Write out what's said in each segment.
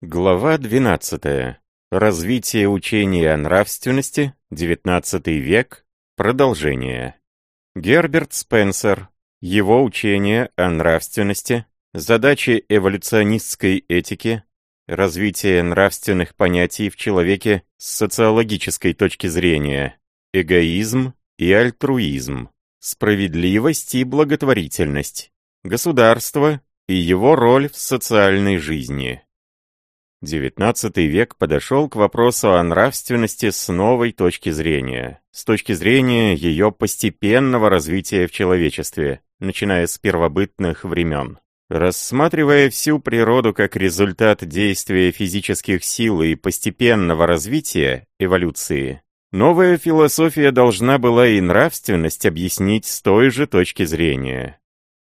Глава 12. Развитие учения о нравственности, XIX век, продолжение. Герберт Спенсер. Его учение о нравственности, задачи эволюционистской этики, развитие нравственных понятий в человеке с социологической точки зрения, эгоизм и альтруизм, справедливость и благотворительность, государство и его роль в социальной жизни. XIX век подошел к вопросу о нравственности с новой точки зрения, с точки зрения ее постепенного развития в человечестве, начиная с первобытных времен. Рассматривая всю природу как результат действия физических сил и постепенного развития, эволюции, новая философия должна была и нравственность объяснить с той же точки зрения.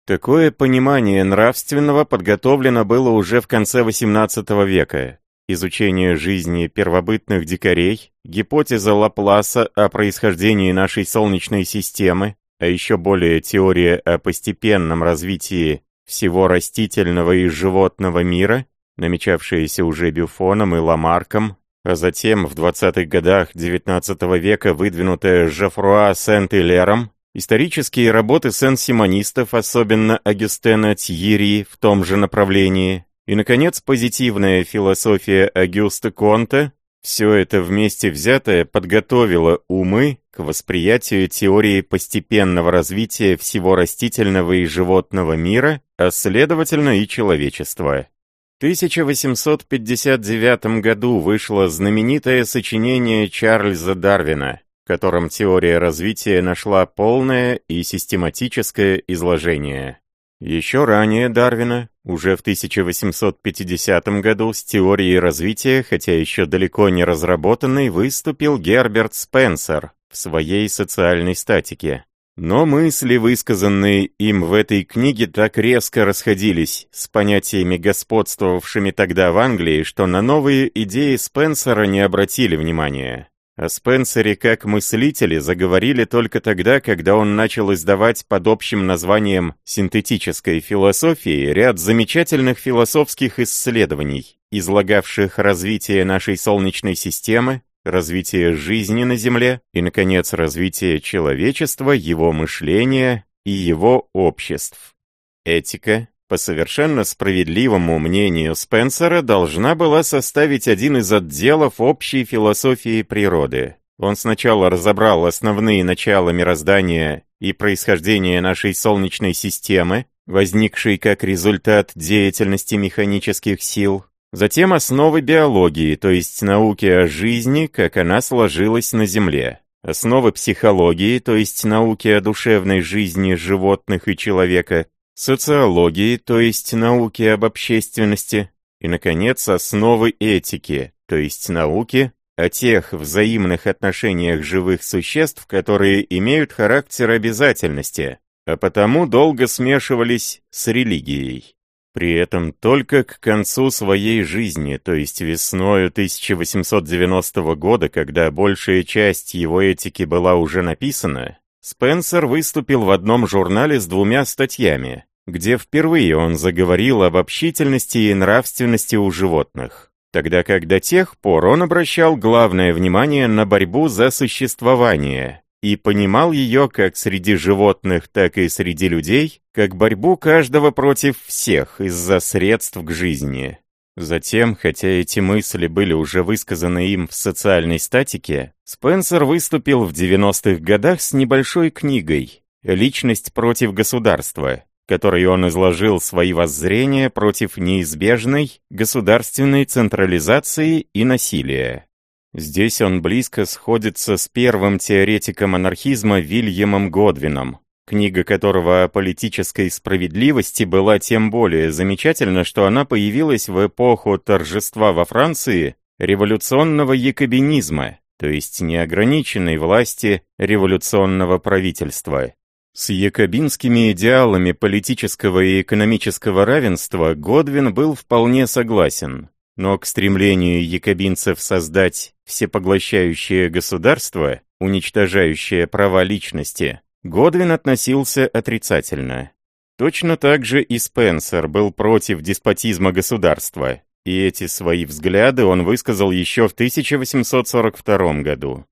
Такое понимание нравственного подготовлено было уже в конце XVIII века. Изучение жизни первобытных дикарей, гипотеза Лапласа о происхождении нашей Солнечной системы, а еще более теория о постепенном развитии всего растительного и животного мира, намечавшаяся уже Бюфоном и Ламарком, а затем в 20-х годах XIX века выдвинутая Жофруа Сент-Илером, Исторические работы сен-симонистов, особенно Агюстена Тьери в том же направлении, и, наконец, позитивная философия Агюста Конта, все это вместе взятое подготовило умы к восприятию теории постепенного развития всего растительного и животного мира, а следовательно и человечества. В 1859 году вышло знаменитое сочинение Чарльза Дарвина котором теория развития нашла полное и систематическое изложение. Еще ранее Дарвина, уже в 1850 году, с теорией развития, хотя еще далеко не разработанной, выступил Герберт Спенсер в своей социальной статике. Но мысли, высказанные им в этой книге, так резко расходились с понятиями, господствовавшими тогда в Англии, что на новые идеи Спенсера не обратили внимания. О Спенсере как мыслителе заговорили только тогда, когда он начал издавать под общим названием «синтетической философии» ряд замечательных философских исследований, излагавших развитие нашей Солнечной системы, развитие жизни на Земле и, наконец, развитие человечества, его мышления и его обществ. Этика, по совершенно справедливому мнению Спенсера, должна была составить один из отделов общей философии природы. Он сначала разобрал основные начала мироздания и происхождения нашей Солнечной системы, возникшей как результат деятельности механических сил, затем основы биологии, то есть науки о жизни, как она сложилась на Земле, основы психологии, то есть науки о душевной жизни животных и человека, социологии, то есть науки об общественности, и, наконец, основы этики, то есть науки о тех взаимных отношениях живых существ, которые имеют характер обязательности, а потому долго смешивались с религией. При этом только к концу своей жизни, то есть весною 1890 года, когда большая часть его этики была уже написана, Спенсер выступил в одном журнале с двумя статьями, где впервые он заговорил об общительности и нравственности у животных, тогда как до тех пор он обращал главное внимание на борьбу за существование и понимал ее как среди животных, так и среди людей, как борьбу каждого против всех из-за средств к жизни. Затем, хотя эти мысли были уже высказаны им в социальной статике, Спенсер выступил в 90-х годах с небольшой книгой «Личность против государства», которой он изложил свои воззрения против неизбежной государственной централизации и насилия. Здесь он близко сходится с первым теоретиком анархизма Вильямом Годвином, книга которого о политической справедливости была тем более замечательна, что она появилась в эпоху торжества во Франции революционного якобинизма, то есть неограниченной власти революционного правительства. С якобинскими идеалами политического и экономического равенства Годвин был вполне согласен, но к стремлению якобинцев создать всепоглощающее государство, уничтожающее права личности, Годвин относился отрицательно. Точно так же и Спенсер был против деспотизма государства, и эти свои взгляды он высказал еще в 1842 году.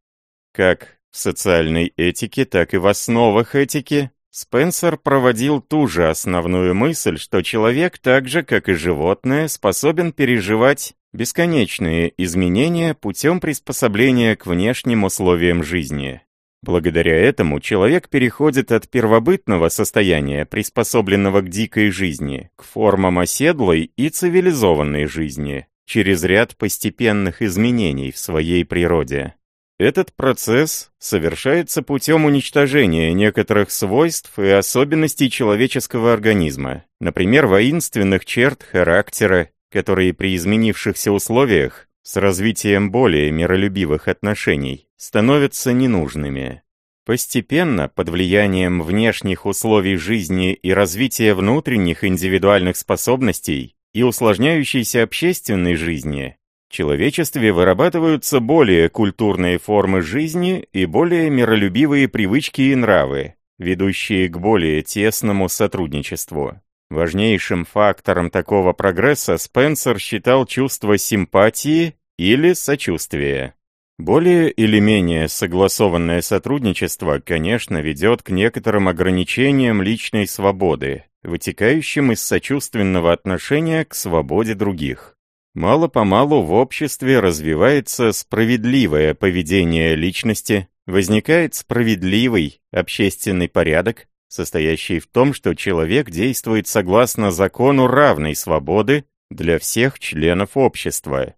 Как в социальной этике, так и в основах этики Спенсер проводил ту же основную мысль, что человек так же, как и животное, способен переживать бесконечные изменения путем приспособления к внешним условиям жизни. Благодаря этому человек переходит от первобытного состояния, приспособленного к дикой жизни, к формам оседлой и цивилизованной жизни, через ряд постепенных изменений в своей природе. Этот процесс совершается путем уничтожения некоторых свойств и особенностей человеческого организма, например, воинственных черт характера, которые при изменившихся условиях с развитием более миролюбивых отношений становятся ненужными. Постепенно, под влиянием внешних условий жизни и развития внутренних индивидуальных способностей и усложняющейся общественной жизни, человечестве вырабатываются более культурные формы жизни и более миролюбивые привычки и нравы, ведущие к более тесному сотрудничеству. Важнейшим фактором такого прогресса Спенсер считал чувство симпатии или сочувствия. Более или менее согласованное сотрудничество, конечно, ведет к некоторым ограничениям личной свободы, вытекающим из сочувственного отношения к свободе других. Мало-помалу в обществе развивается справедливое поведение личности, возникает справедливый общественный порядок, состоящий в том, что человек действует согласно закону равной свободы для всех членов общества.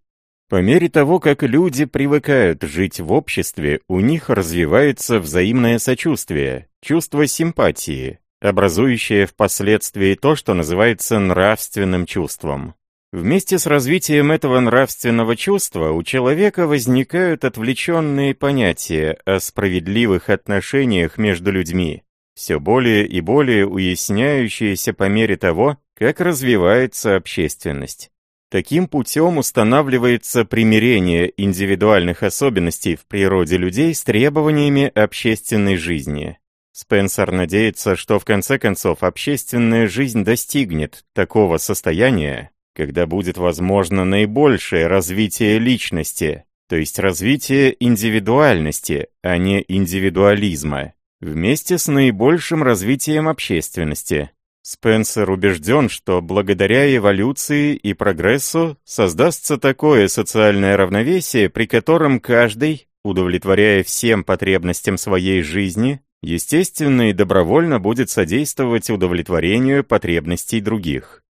По мере того, как люди привыкают жить в обществе, у них развивается взаимное сочувствие, чувство симпатии, образующее впоследствии то, что называется нравственным чувством. Вместе с развитием этого нравственного чувства у человека возникают отвлеченные понятия о справедливых отношениях между людьми, все более и более уясняющиеся по мере того, как развивается общественность. Таким путем устанавливается примирение индивидуальных особенностей в природе людей с требованиями общественной жизни. Спенсер надеется, что в конце концов общественная жизнь достигнет такого состояния, когда будет возможно наибольшее развитие личности, то есть развитие индивидуальности, а не индивидуализма вместе с наибольшим развитием общественности. Спенсер убежден, что благодаря эволюции и прогрессу создастся такое социальное равновесие, при котором каждый, удовлетворяя всем потребностям своей жизни, естественно и добровольно будет содействовать удовлетворению потребностей других.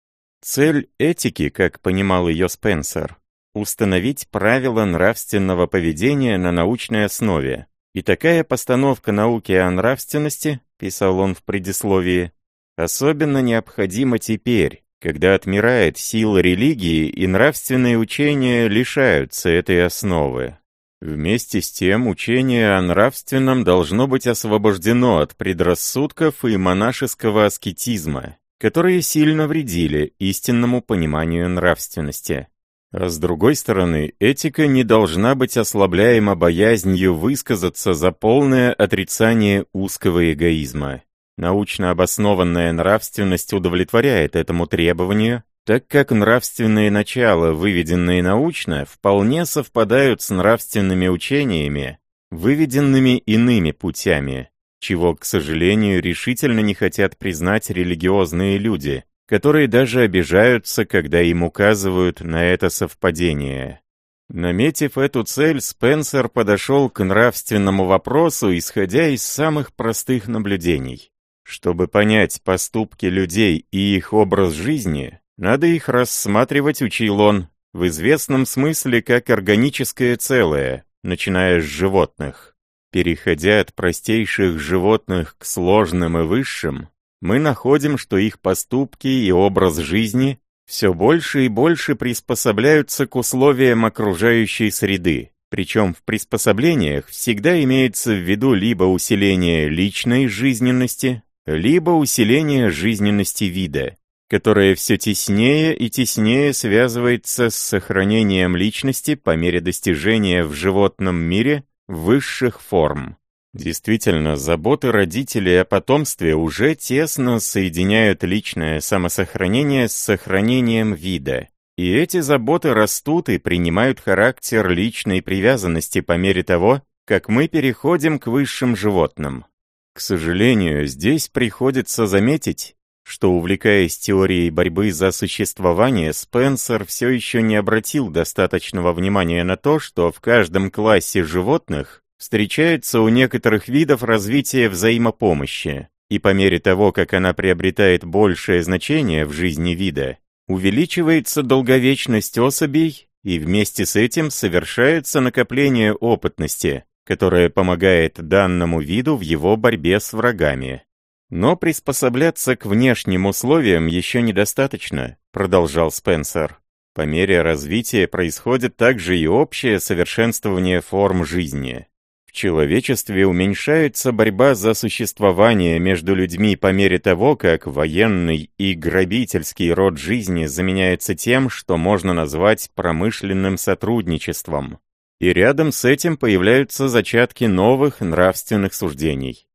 Цель этики, как понимал ее Спенсер, установить правила нравственного поведения на научной основе, и такая постановка науки о нравственности, писал он в предисловии, особенно необходима теперь, когда отмирает сила религии и нравственные учения лишаются этой основы. Вместе с тем, учение о нравственном должно быть освобождено от предрассудков и монашеского аскетизма, которые сильно вредили истинному пониманию нравственности. А с другой стороны, этика не должна быть ослабляема боязнью высказаться за полное отрицание узкого эгоизма. Научно обоснованная нравственность удовлетворяет этому требованию, так как нравственные начала, выведенные научно, вполне совпадают с нравственными учениями, выведенными иными путями, чего, к сожалению, решительно не хотят признать религиозные люди, которые даже обижаются, когда им указывают на это совпадение. Наметив эту цель, Спенсер подошел к нравственному вопросу, исходя из самых простых наблюдений. Чтобы понять поступки людей и их образ жизни, надо их рассматривать, учил он, в известном смысле как органическое целое, начиная с животных. Переходя от простейших животных к сложным и высшим, мы находим, что их поступки и образ жизни все больше и больше приспособляются к условиям окружающей среды. Причем в приспособлениях всегда имеется в виду либо усиление личной жизненности, либо усиление жизненности вида, которое все теснее и теснее связывается с сохранением личности по мере достижения в животном мире высших форм. Действительно, заботы родителей о потомстве уже тесно соединяют личное самосохранение с сохранением вида. И эти заботы растут и принимают характер личной привязанности по мере того, как мы переходим к высшим животным. К сожалению, здесь приходится заметить, что, увлекаясь теорией борьбы за существование, Спенсер все еще не обратил достаточного внимания на то, что в каждом классе животных встречается у некоторых видов развитие взаимопомощи, и по мере того, как она приобретает большее значение в жизни вида, увеличивается долговечность особей, и вместе с этим совершается накопление опытности, которое помогает данному виду в его борьбе с врагами. Но приспосабляться к внешним условиям еще недостаточно, продолжал Спенсер. По мере развития происходит также и общее совершенствование форм жизни. В человечестве уменьшается борьба за существование между людьми по мере того, как военный и грабительский род жизни заменяется тем, что можно назвать промышленным сотрудничеством. И рядом с этим появляются зачатки новых нравственных суждений.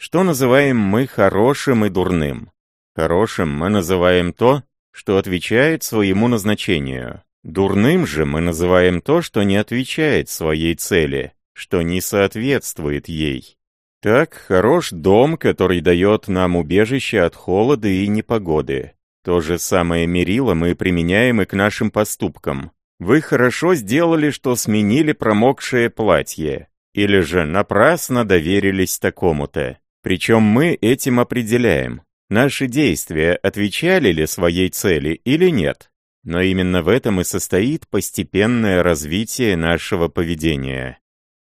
Что называем мы хорошим и дурным? Хорошим мы называем то, что отвечает своему назначению. Дурным же мы называем то, что не отвечает своей цели, что не соответствует ей. Так, хорош дом, который дает нам убежище от холода и непогоды. То же самое мерило мы применяем и к нашим поступкам. Вы хорошо сделали, что сменили промокшее платье. Или же напрасно доверились такому-то. Причем мы этим определяем, наши действия отвечали ли своей цели или нет. Но именно в этом и состоит постепенное развитие нашего поведения.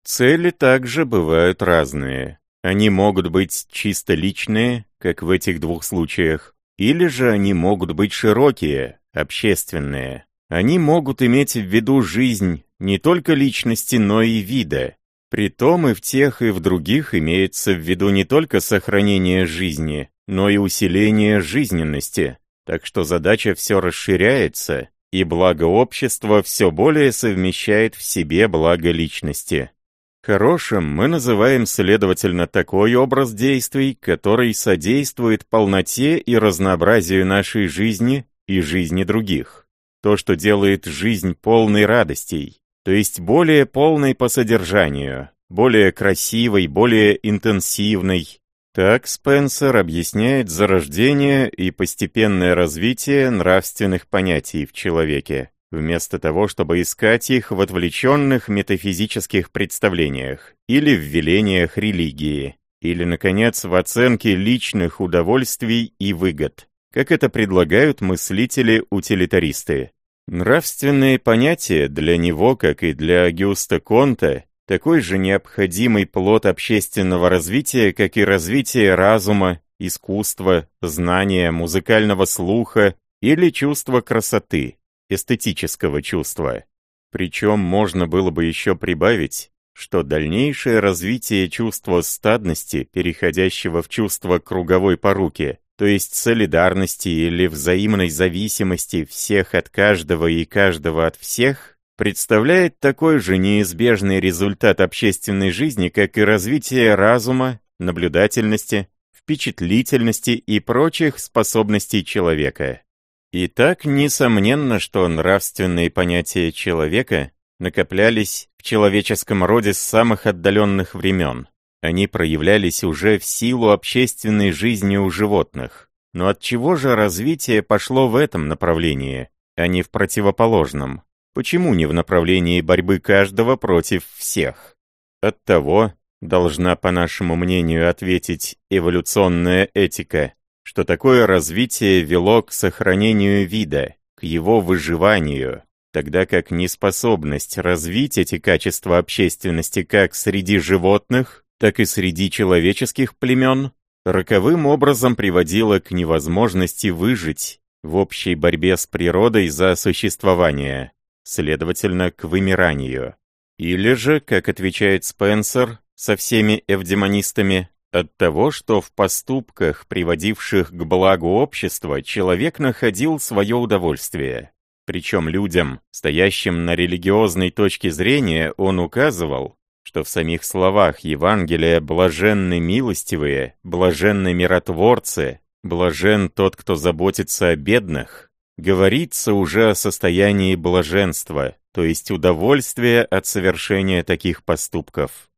Цели также бывают разные. Они могут быть чисто личные, как в этих двух случаях, или же они могут быть широкие, общественные. Они могут иметь в виду жизнь не только личности, но и вида, Притом и в тех, и в других имеется в виду не только сохранение жизни, но и усиление жизненности, так что задача все расширяется, и благо общества все более совмещает в себе благо личности. Хорошим мы называем, следовательно, такой образ действий, который содействует полноте и разнообразию нашей жизни и жизни других. То, что делает жизнь полной радостей, то есть более полной по содержанию, более красивой, более интенсивной. Так Спенсер объясняет зарождение и постепенное развитие нравственных понятий в человеке, вместо того, чтобы искать их в отвлеченных метафизических представлениях или в велениях религии, или, наконец, в оценке личных удовольствий и выгод, как это предлагают мыслители-утилитаристы. Нравственные понятия для него, как и для Агюста Конта, такой же необходимый плод общественного развития, как и развитие разума, искусства, знания, музыкального слуха или чувства красоты, эстетического чувства. Причем можно было бы еще прибавить, что дальнейшее развитие чувства стадности, переходящего в чувство круговой поруки, то есть солидарности или взаимной зависимости всех от каждого и каждого от всех, представляет такой же неизбежный результат общественной жизни, как и развитие разума, наблюдательности, впечатлительности и прочих способностей человека. Итак, несомненно, что нравственные понятия человека накоплялись в человеческом роде с самых отдаленных времен. Они проявлялись уже в силу общественной жизни у животных. Но от чего же развитие пошло в этом направлении, а не в противоположном? Почему не в направлении борьбы каждого против всех? От того, должна, по нашему мнению, ответить эволюционная этика, что такое развитие вело к сохранению вида, к его выживанию, тогда как неспособность развить эти качества общественности как среди животных, так и среди человеческих племен, роковым образом приводило к невозможности выжить в общей борьбе с природой за существование, следовательно, к вымиранию. Или же, как отвечает Спенсер, со всеми эвдемонистами, от того, что в поступках, приводивших к благу общества, человек находил свое удовольствие. Причем людям, стоящим на религиозной точке зрения, он указывал, что в самих словах Евангелия «блаженны милостивые», «блаженны миротворцы», «блажен тот, кто заботится о бедных» говорится уже о состоянии блаженства, то есть удовольствия от совершения таких поступков.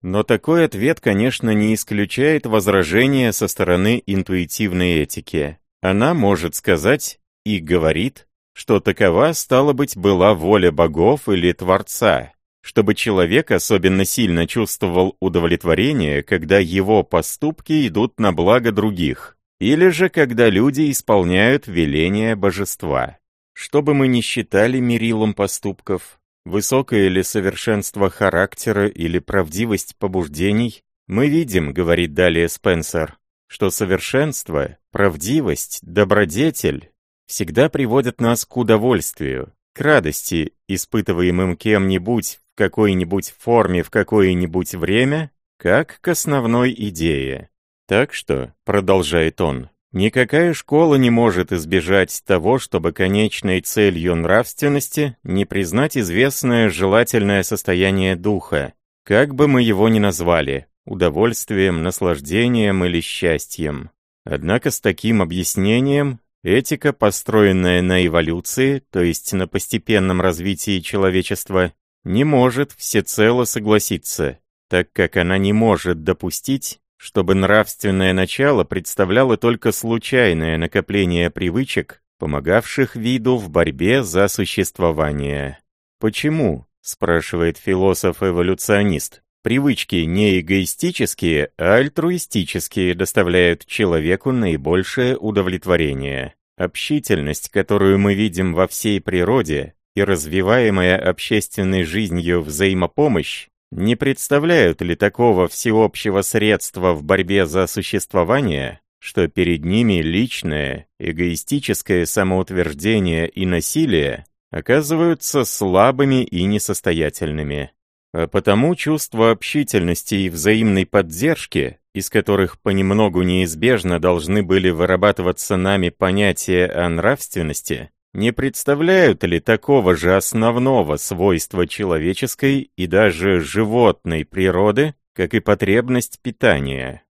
Но такой ответ, конечно, не исключает возражения со стороны интуитивной этики. Она может сказать и говорит, что такова, стало быть, была воля богов или Творца, чтобы человек особенно сильно чувствовал удовлетворение, когда его поступки идут на благо других, или же когда люди исполняют веления божества. Что бы мы ни считали мерилом поступков, высокое ли совершенство характера или правдивость побуждений, мы видим, говорит далее Спенсер, что совершенство, правдивость, добродетель всегда приводят нас к удовольствию, к радости, испытываемым кем-нибудь какой-нибудь форме в какое-нибудь время, как к основной идее. Так что, продолжает он, никакая школа не может избежать того, чтобы конечной целью нравственности не признать известное желательное состояние духа, как бы мы его ни назвали, удовольствием, наслаждением или счастьем. Однако с таким объяснением этика, построенная на эволюции, то есть на постепенном развитии человечества, не может всецело согласиться, так как она не может допустить, чтобы нравственное начало представляло только случайное накопление привычек, помогавших виду в борьбе за существование. «Почему?» — спрашивает философ-эволюционист. Привычки не эгоистические, а альтруистические доставляют человеку наибольшее удовлетворение. Общительность, которую мы видим во всей природе, и развиваемая общественной жизнью взаимопомощь, не представляют ли такого всеобщего средства в борьбе за существование, что перед ними личное, эгоистическое самоутверждение и насилие оказываются слабыми и несостоятельными. А потому чувство общительности и взаимной поддержки, из которых понемногу неизбежно должны были вырабатываться нами понятия о нравственности, не представляют ли такого же основного свойства человеческой и даже животной природы, как и потребность питания?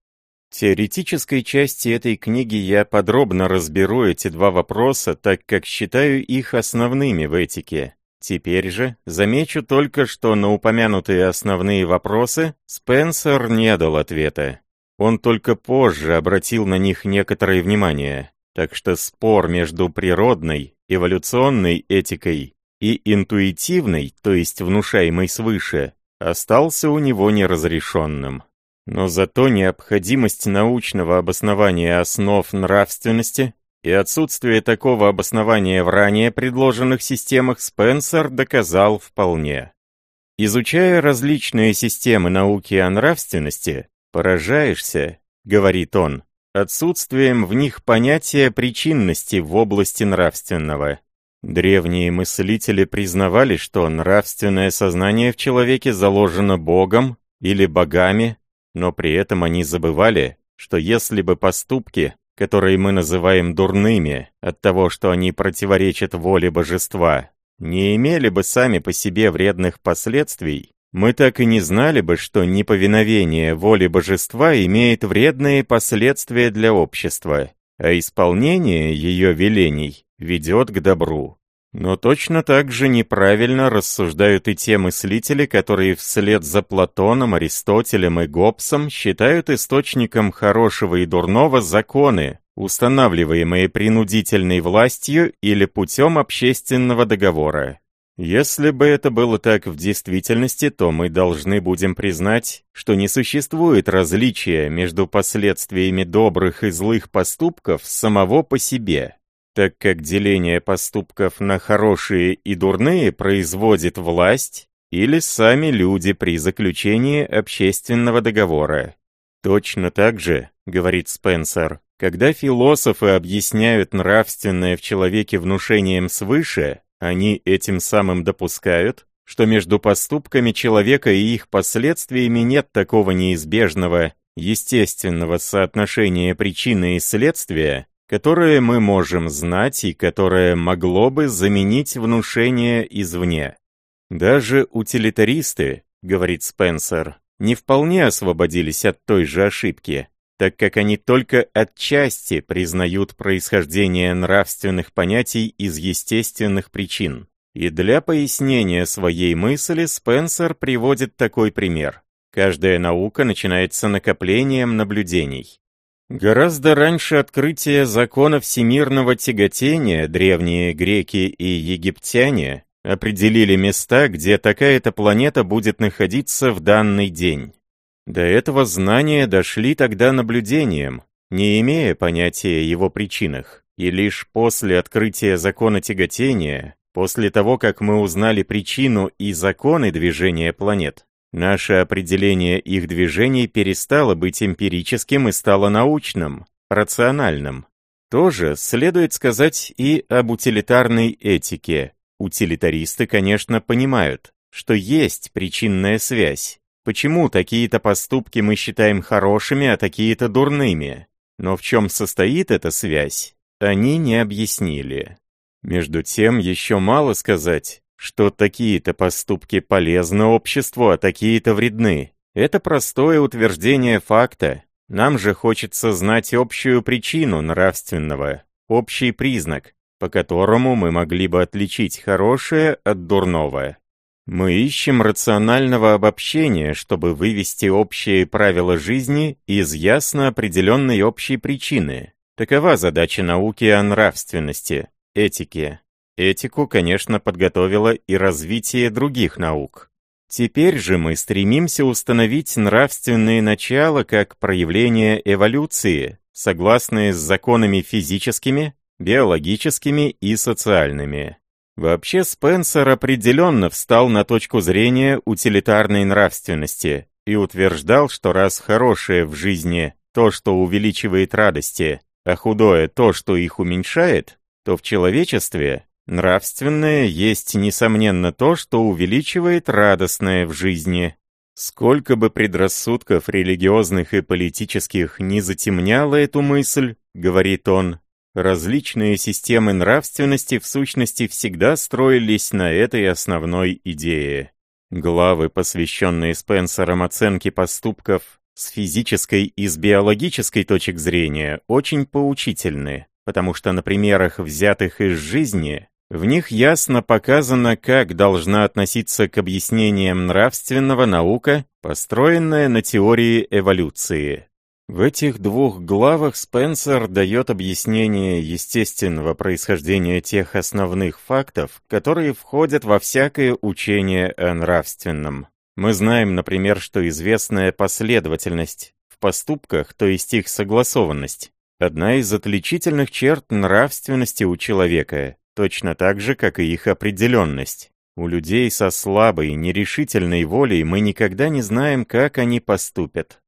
В теоретической части этой книги я подробно разберу эти два вопроса, так как считаю их основными в этике. Теперь же замечу только, что на упомянутые основные вопросы Спенсер не дал ответа. Он только позже обратил на них некоторое внимание, так что спор между природной эволюционной этикой и интуитивной, то есть внушаемой свыше, остался у него неразрешенным. Но зато необходимость научного обоснования основ нравственности и отсутствие такого обоснования в ранее предложенных системах Спенсер доказал вполне. Изучая различные системы науки о нравственности, поражаешься, говорит он, отсутствием в них понятия причинности в области нравственного. Древние мыслители признавали, что нравственное сознание в человеке заложено Богом или богами, но при этом они забывали, что если бы поступки, которые мы называем дурными от того, что они противоречат воле божества, не имели бы сами по себе вредных последствий, мы так и не знали бы, что неповиновение воле божества имеет вредные последствия для общества, а исполнение ее велений ведет к добру. Но точно так же неправильно рассуждают и те мыслители, которые вслед за Платоном, Аристотелем и Гоббсом считают источником хорошего и дурного законы, устанавливаемые принудительной властью или путем общественного договора. Если бы это было так в действительности, то мы должны будем признать, что не существует различия между последствиями добрых и злых поступков самого по себе, так как деление поступков на хорошие и дурные производит власть или сами люди при заключении общественного договора. Точно так же, говорит Спенсер, когда философы объясняют нравственное в человеке внушением свыше, они этим самым допускают, что между поступками человека и их последствиями нет такого неизбежного, естественного соотношения причины и следствия, которое мы можем знать и которое могло бы заменить внушение извне. Даже утилитаристы, говорит Спенсер, не вполне освободились от той же ошибки. Так как они только отчасти признают происхождение нравственных понятий из естественных причин. И для пояснения своей мысли Спенсер приводит такой пример. Каждая наука начинается накоплением наблюдений. Гораздо раньше открытия закона всемирного тяготения древние греки и египтяне определили места, где такая-то планета будет находиться в данный день. До этого знания дошли тогда наблюдением, не имея понятия его причинах, и лишь после открытия закона тяготения, после того, как мы узнали причину и законы движения планет, наше определение их движений перестало быть эмпирическим и стало научным, рациональным. Тоже следует сказать и об утилитарной этике. Утилитаристы, конечно, понимают, что есть причинная связь, Почему такие-то поступки мы считаем хорошими, а такие-то дурными? Но в чем состоит эта связь, они не объяснили. Между тем, еще мало сказать, что такие-то поступки полезны обществу, а такие-то вредны. Это простое утверждение факта. Нам же хочется знать общую причину нравственного, общий признак, по которому мы могли бы отличить хорошее от дурного. Мы ищем рационального обобщения, чтобы вывести общие правила жизни из ясно определенной общей причины. Такова задача науки о нравственности, этике. Этику, конечно, подготовило и развитие других наук. Теперь же мы стремимся установить нравственные начала как проявление эволюции, согласные с законами физическими, биологическими и социальными. Вообще Спенсер определенно встал на точку зрения утилитарной нравственности и утверждал, что раз хорошее в жизни то, что увеличивает радости, а худое то, что их уменьшает, то в человечестве нравственное есть, несомненно, то, что увеличивает радостное в жизни. Сколько бы предрассудков религиозных и политических не затемняло эту мысль, говорит он, Различные системы нравственности в сущности всегда строились на этой основной идее. Главы, посвященные Спенсером оценке поступков с физической и с биологической точек зрения, очень поучительны, потому что на примерах, взятых из жизни, в них ясно показано, как должна относиться к объяснениям нравственного наука, построенная на теории эволюции. В этих двух главах Спенсер дает объяснение естественного происхождения тех основных фактов, которые входят во всякое учение о нравственном. Мы знаем, например, что известная последовательность в поступках, то есть их согласованность, одна из отличительных черт нравственности у человека, точно так же, как и их определенность. У людей со слабой, нерешительной волей мы никогда не знаем, как они поступят.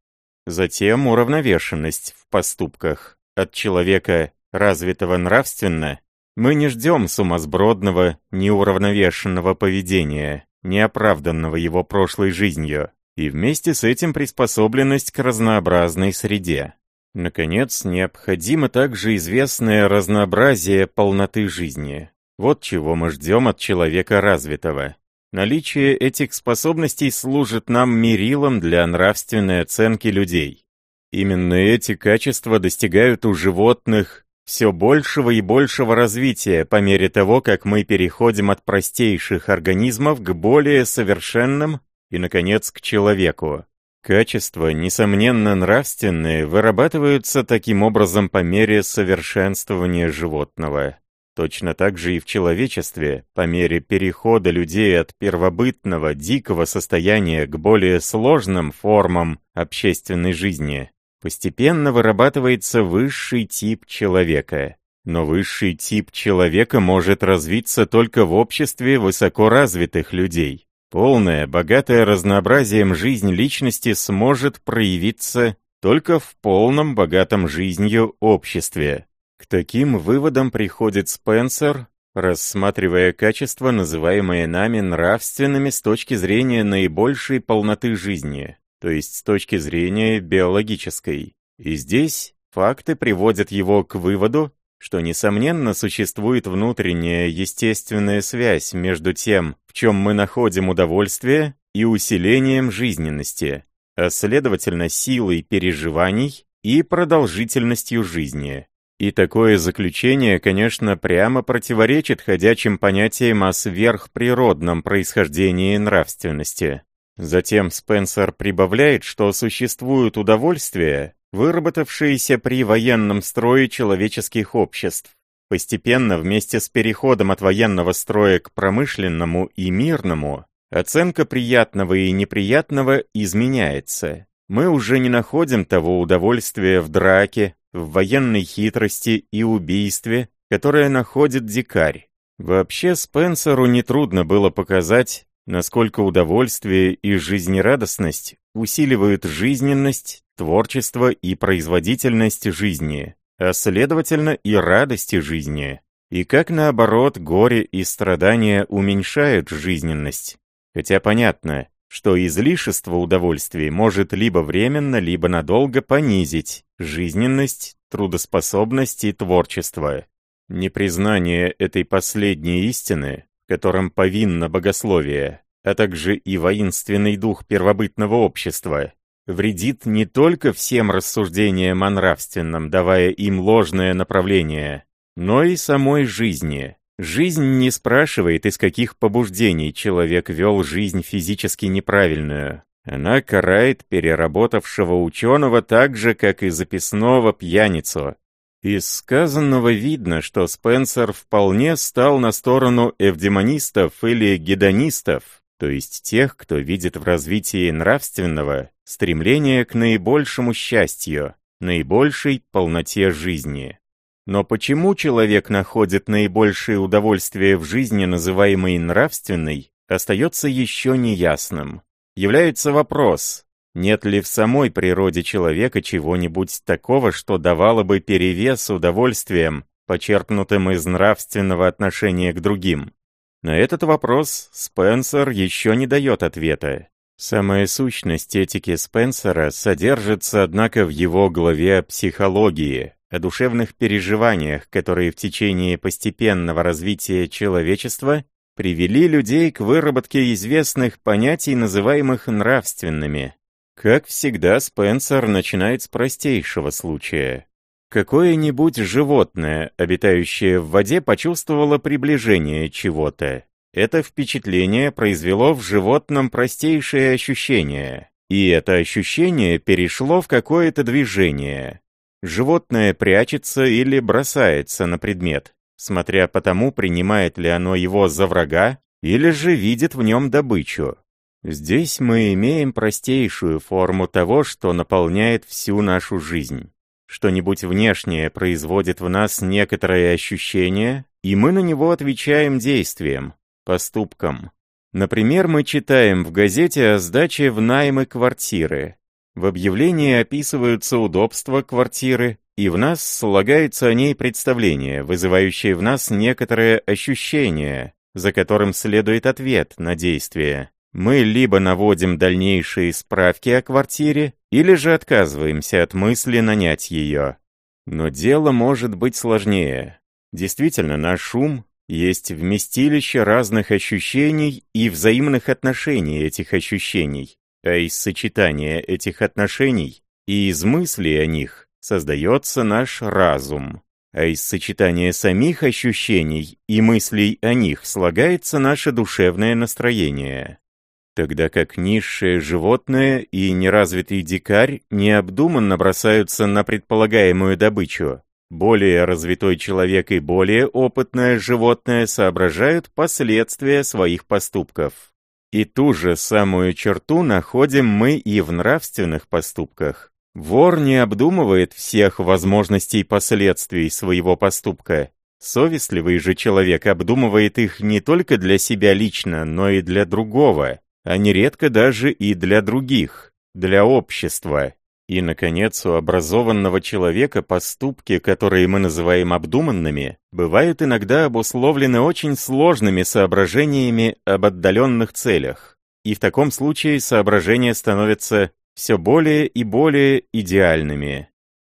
Затем уравновешенность в поступках. От человека, развитого нравственно, мы не ждем сумасбродного, неуравновешенного поведения, неоправданного его прошлой жизнью, и вместе с этим приспособленность к разнообразной среде. Наконец, необходимо также известное разнообразие полноты жизни. Вот чего мы ждем от человека развитого. Наличие этих способностей служит нам мерилом для нравственной оценки людей. Именно эти качества достигают у животных все большего и большего развития по мере того, как мы переходим от простейших организмов к более совершенным и, наконец, к человеку. Качества, несомненно нравственные, вырабатываются таким образом по мере совершенствования животного. Точно так же и в человечестве, по мере перехода людей от первобытного, дикого состояния к более сложным формам общественной жизни, постепенно вырабатывается высший тип человека. Но высший тип человека может развиться только в обществе высокоразвитых людей. Полное, богатое разнообразием жизнь личности сможет проявиться только в полном, богатом жизнью обществе. К таким выводам приходит Спенсер, рассматривая качества, называемые нами нравственными с точки зрения наибольшей полноты жизни, то есть с точки зрения биологической. И здесь факты приводят его к выводу, что, несомненно, существует внутренняя естественная связь между тем, в чем мы находим удовольствие, и усилением жизненности, а следовательно силой переживаний и продолжительностью жизни. И такое заключение, конечно, прямо противоречит ходячим понятиям о сверхприродном происхождении нравственности. Затем Спенсер прибавляет, что существуют удовольствия, выработавшиеся при военном строе человеческих обществ. Постепенно, вместе с переходом от военного строя к промышленному и мирному, оценка приятного и неприятного изменяется. Мы уже не находим того удовольствия в драке, в военной хитрости и убийстве, которое находит дикарь. Вообще Спенсеру нетрудно было показать, насколько удовольствие и жизнерадостность усиливают жизненность, творчество и производительность жизни, а следовательно и радости жизни, и как наоборот горе и страдания уменьшают жизненность. Хотя понятно, что излишество удовольствий может либо временно, либо надолго понизить жизненность, трудоспособность и творчество. Непризнание этой последней истины, которым повинно богословие, а также и воинственный дух первобытного общества, вредит не только всем рассуждениям о нравственном, давая им ложное направление, но и самой жизни, Жизнь не спрашивает, из каких побуждений человек вел жизнь физически неправильную. Она карает переработавшего ученого так же, как и записного пьяницу. Из сказанного видно, что Спенсер вполне стал на сторону эвдемонистов или гедонистов, то есть тех, кто видит в развитии нравственного стремление к наибольшему счастью, наибольшей полноте жизни. Но почему человек находит наибольшее удовольствие в жизни, называемой нравственной, остается еще неясным. Является вопрос, нет ли в самой природе человека чего-нибудь такого, что давало бы перевес удовольствием, почерпнутым из нравственного отношения к другим? На этот вопрос Спенсер еще не дает ответа. Самая сущность этики Спенсера содержится, однако, в его главе о психологии, о душевных переживаниях, которые в течение постепенного развития человечества привели людей к выработке известных понятий, называемых нравственными. Как всегда, Спенсер начинает с простейшего случая. Какое-нибудь животное, обитающее в воде, почувствовало приближение чего-то. Это впечатление произвело в животном простейшее ощущение, и это ощущение перешло в какое-то движение. Животное прячется или бросается на предмет, смотря по тому, принимает ли оно его за врага или же видит в нем добычу. Здесь мы имеем простейшую форму того, что наполняет всю нашу жизнь. Что-нибудь внешнее производит в нас некоторое ощущение, и мы на него отвечаем действием, поступком. Например, мы читаем в газете о сдаче в наймы квартиры, в объявлении описываются удобства квартиры, и в нас слагается о ней представление, вызывающее в нас некоторое ощущение, за которым следует ответ на действие. Мы либо наводим дальнейшие справки о квартире, или же отказываемся от мысли нанять ее. Но дело может быть сложнее. Действительно, наш ум есть вместилище разных ощущений и взаимных отношений этих ощущений а из сочетания этих отношений и из мыслей о них создается наш разум, а из сочетания самих ощущений и мыслей о них слагается наше душевное настроение. Тогда как низшее животное и неразвитый дикарь необдуманно бросаются на предполагаемую добычу, более развитой человек и более опытное животное соображают последствия своих поступков. И ту же самую черту находим мы и в нравственных поступках. Вор не обдумывает всех возможностей последствий своего поступка. Совестливый же человек обдумывает их не только для себя лично, но и для другого, а нередко даже и для других, для общества. И, наконец, у образованного человека поступки, которые мы называем обдуманными, бывают иногда обусловлены очень сложными соображениями об отдаленных целях. И в таком случае соображения становятся все более и более идеальными.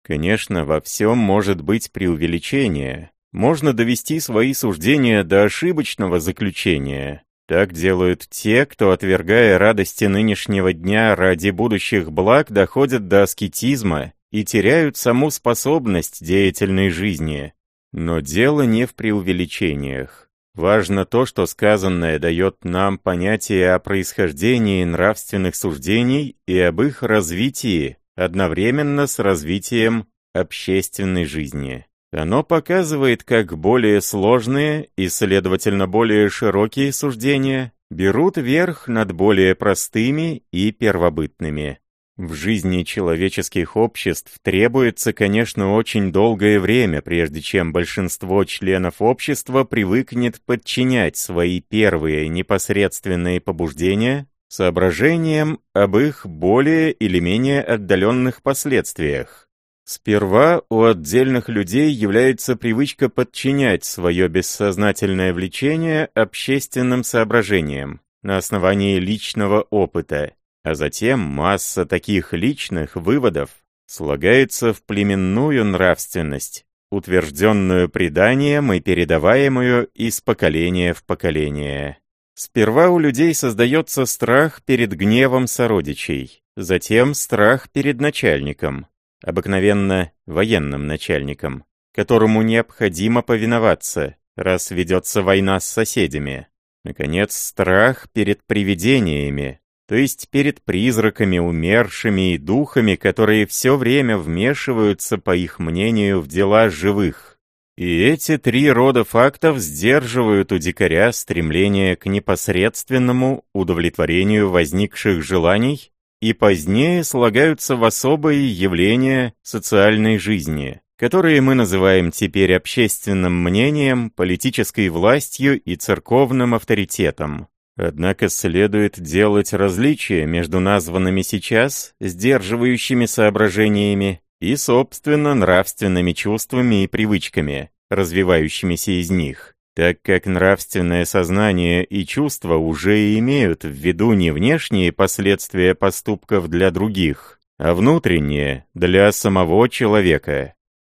Конечно, во всем может быть преувеличение. Можно довести свои суждения до ошибочного заключения, так делают те, кто, отвергая радости нынешнего дня ради будущих благ, доходят до аскетизма и теряют саму способность деятельной жизни. Но дело не в преувеличениях. Важно то, что сказанное дает нам понятие о происхождении нравственных суждений и об их развитии одновременно с развитием общественной жизни. Оно показывает, как более сложные и, следовательно, более широкие суждения берут верх над более простыми и первобытными. В жизни человеческих обществ требуется, конечно, очень долгое время, прежде чем большинство членов общества привыкнет подчинять свои первые непосредственные побуждения соображениям об их более или менее отдаленных последствиях. Сперва у отдельных людей является привычка подчинять свое бессознательное влечение общественным соображениям на основании личного опыта, а затем масса таких личных выводов слагается в племенную нравственность, утвержденную преданием и передаваемую из поколения в поколение. Сперва у людей создается страх перед гневом сородичей, затем страх перед начальником, обыкновенно военным начальником, которому необходимо повиноваться, раз ведется война с соседями. Наконец, страх перед привидениями, то есть перед призраками, умершими и духами, которые все время вмешиваются, по их мнению, в дела живых. И эти три рода фактов сдерживают у дикаря стремление к непосредственному удовлетворению возникших желаний и позднее слагаются в особые явления социальной жизни, которые мы называем теперь общественным мнением, политической властью и церковным авторитетом. Однако следует делать различия между названными сейчас сдерживающими соображениями и, собственно, нравственными чувствами и привычками, развивающимися из них, так как нравственное сознание и чувства уже имеют в виду не внешние последствия поступков для других, а внутренние для самого человека.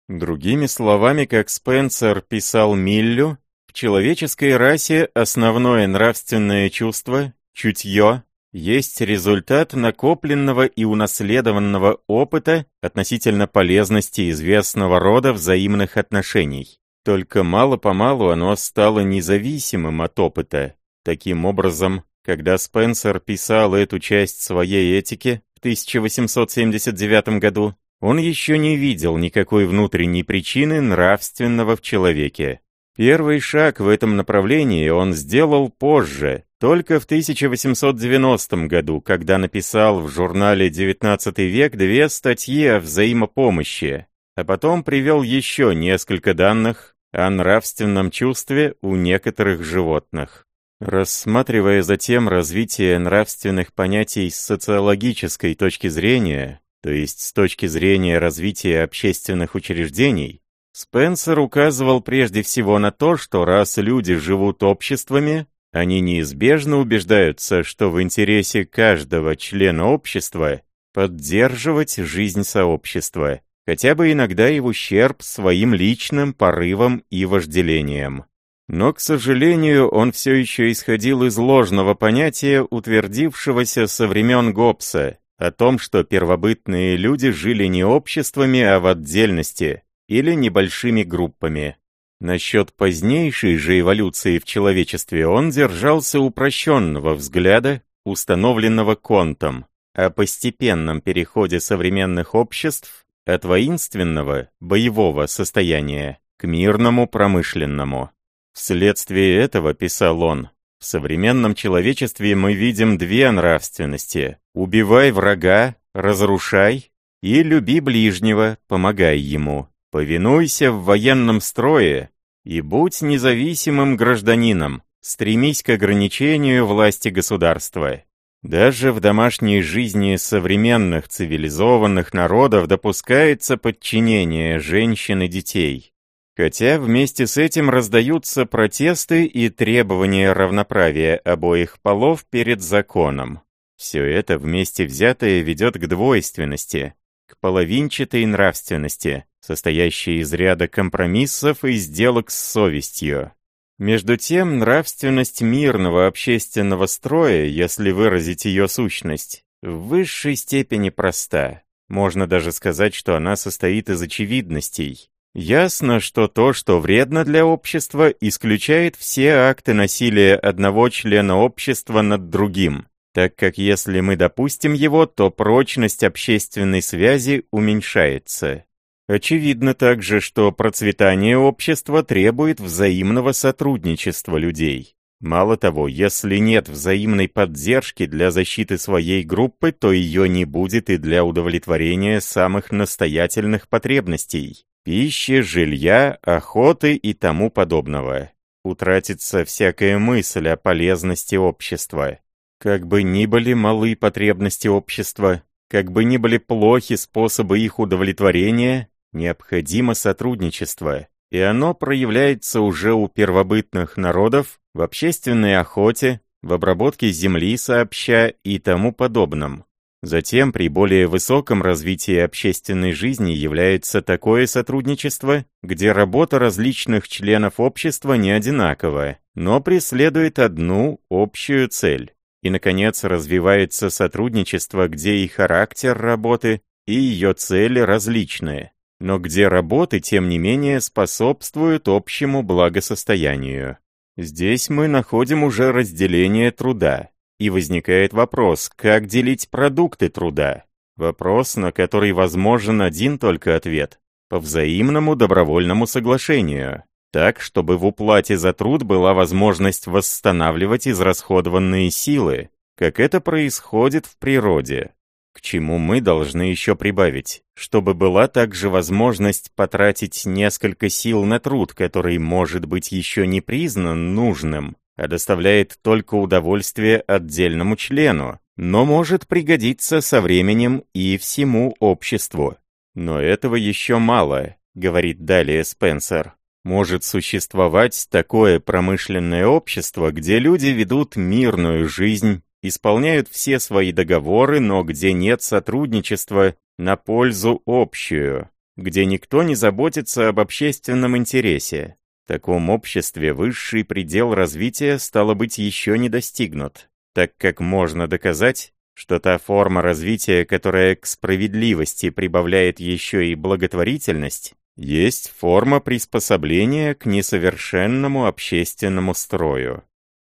Другими словами, как Спенсер писал Миллю, в человеческой расе основное нравственное чувство, чутье, есть результат накопленного и унаследованного опыта относительно полезности известного рода взаимных отношений. Только мало-помалу оно стало независимым от опыта. Таким образом, когда Спенсер писал эту часть своей этики в 1879 году, он еще не видел никакой внутренней причины нравственного в человеке. Первый шаг в этом направлении он сделал позже, только в 1890 году, когда написал в журнале «XIX век» две статьи о взаимопомощи, а потом привел еще несколько данных о нравственном чувстве у некоторых животных. Рассматривая затем развитие нравственных понятий с социологической точки зрения, то есть с точки зрения развития общественных учреждений, Спенсер указывал прежде всего на то, что раз люди живут обществами, они неизбежно убеждаются, что в интересе каждого члена общества поддерживать жизнь сообщества, хотя бы иногда и в ущерб своим личным порывам и вожделениям. Но, к сожалению, он все еще исходил из ложного понятия, утвердившегося со времен Гоббса, о том, что первобытные люди жили не обществами, а в отдельности, или небольшими группами. Насчет позднейшей же эволюции в человечестве он держался упрощенного взгляда, установленного Контом, о постепенном переходе современных обществ от воинственного, боевого состояния к мирному промышленному. Вследствие этого, писал он, в современном человечестве мы видим две нравственности – убивай врага, разрушай и люби ближнего, помогай ему. Повинуйся в военном строе и будь независимым гражданином, стремись к ограничению власти государства. Даже в домашней жизни современных цивилизованных народов допускается подчинение женщин и детей. Хотя вместе с этим раздаются протесты и требования равноправия обоих полов перед законом. Все это вместе взятое ведет к двойственности, к половинчатой нравственности, состоящей из ряда компромиссов и сделок с совестью. Между тем, нравственность мирного общественного строя, если выразить ее сущность, в высшей степени проста. Можно даже сказать, что она состоит из очевидностей. Ясно, что то, что вредно для общества, исключает все акты насилия одного члена общества над другим, так как если мы допустим его, то прочность общественной связи уменьшается. Очевидно также, что процветание общества требует взаимного сотрудничества людей. Мало того, если нет взаимной поддержки для защиты своей группы, то ее не будет и для удовлетворения самых настоятельных потребностей – пищи, жилья, охоты и тому подобного. Утратится всякая мысль о полезности общества. Как бы ни были малы потребности общества, как бы ни были плохи способы их удовлетворения, необходимо сотрудничество, и оно проявляется уже у первобытных народов в общественной охоте, в обработке земли сообща и тому подобном. Затем при более высоком развитии общественной жизни является такое сотрудничество, где работа различных членов общества не одинакова, но преследует одну общую цель. И, наконец, развивается сотрудничество, где и характер работы, и ее цели различные, но где работы, тем не менее, способствуют общему благосостоянию. Здесь мы находим уже разделение труда, и возникает вопрос, как делить продукты труда? Вопрос, на который возможен один только ответ – по взаимному добровольному соглашению так, чтобы в уплате за труд была возможность восстанавливать израсходованные силы, как это происходит в природе. К чему мы должны еще прибавить, чтобы была также возможность потратить несколько сил на труд, который может быть еще не признан нужным, а доставляет только удовольствие отдельному члену, но может пригодиться со временем и всему обществу. Но этого еще мало, говорит далее Спенсер. Может существовать такое промышленное общество, где люди ведут мирную жизнь, исполняют все свои договоры, но где нет сотрудничества на пользу общую, где никто не заботится об общественном интересе. В таком обществе высший предел развития стало быть еще не достигнут, так как можно доказать, что та форма развития, которая к справедливости прибавляет еще и благотворительность, есть форма приспособления к несовершенному общественному строю.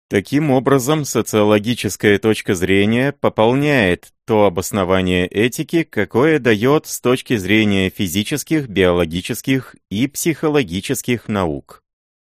Таким образом, социологическая точка зрения пополняет то обоснование этики, какое дает с точки зрения физических, биологических и психологических наук.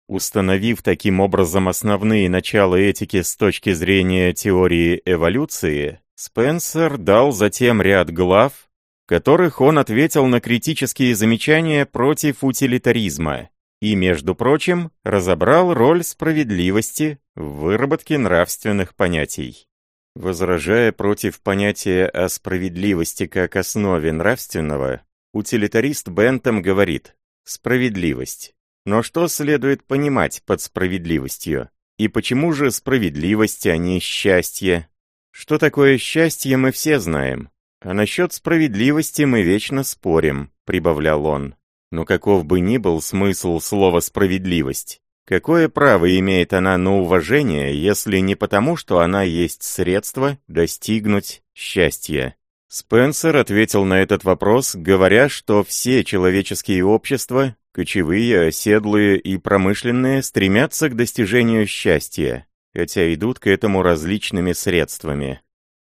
Установив таким образом основные начала этики с точки зрения теории эволюции, Спенсер дал затем ряд глав, которых он ответил на критические замечания против утилитаризма и, между прочим, разобрал роль справедливости в выработке нравственных понятий. Возражая против понятия о справедливости как основе нравственного, утилитарист Бентам говорит «справедливость». Но что следует понимать под справедливостью? И почему же справедливость, а не счастье? Что такое счастье, мы все знаем. «А насчет справедливости мы вечно спорим», — прибавлял он. Но каков бы ни был смысл слова «справедливость», какое право имеет она на уважение, если не потому, что она есть средство достигнуть счастья? Спенсер ответил на этот вопрос, говоря, что все человеческие общества, кочевые, оседлые и промышленные, стремятся к достижению счастья, хотя идут к этому различными средствами.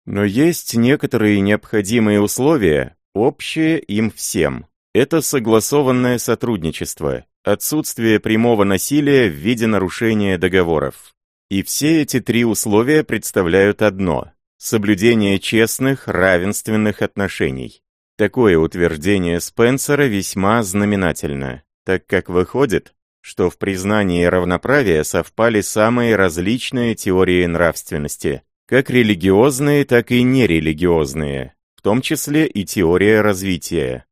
Но есть некоторые необходимые условия, общие им всем. Это согласованное сотрудничество, отсутствие прямого насилия в виде нарушения договоров. И все эти три условия представляют одно – соблюдение честных, равенственных отношений. Такое утверждение Спенсера весьма знаменательно, так как выходит, что в признании равноправия совпали самые различные теории нравственности – как религиозные, так и нерелигиозные, в том числе и теория развития.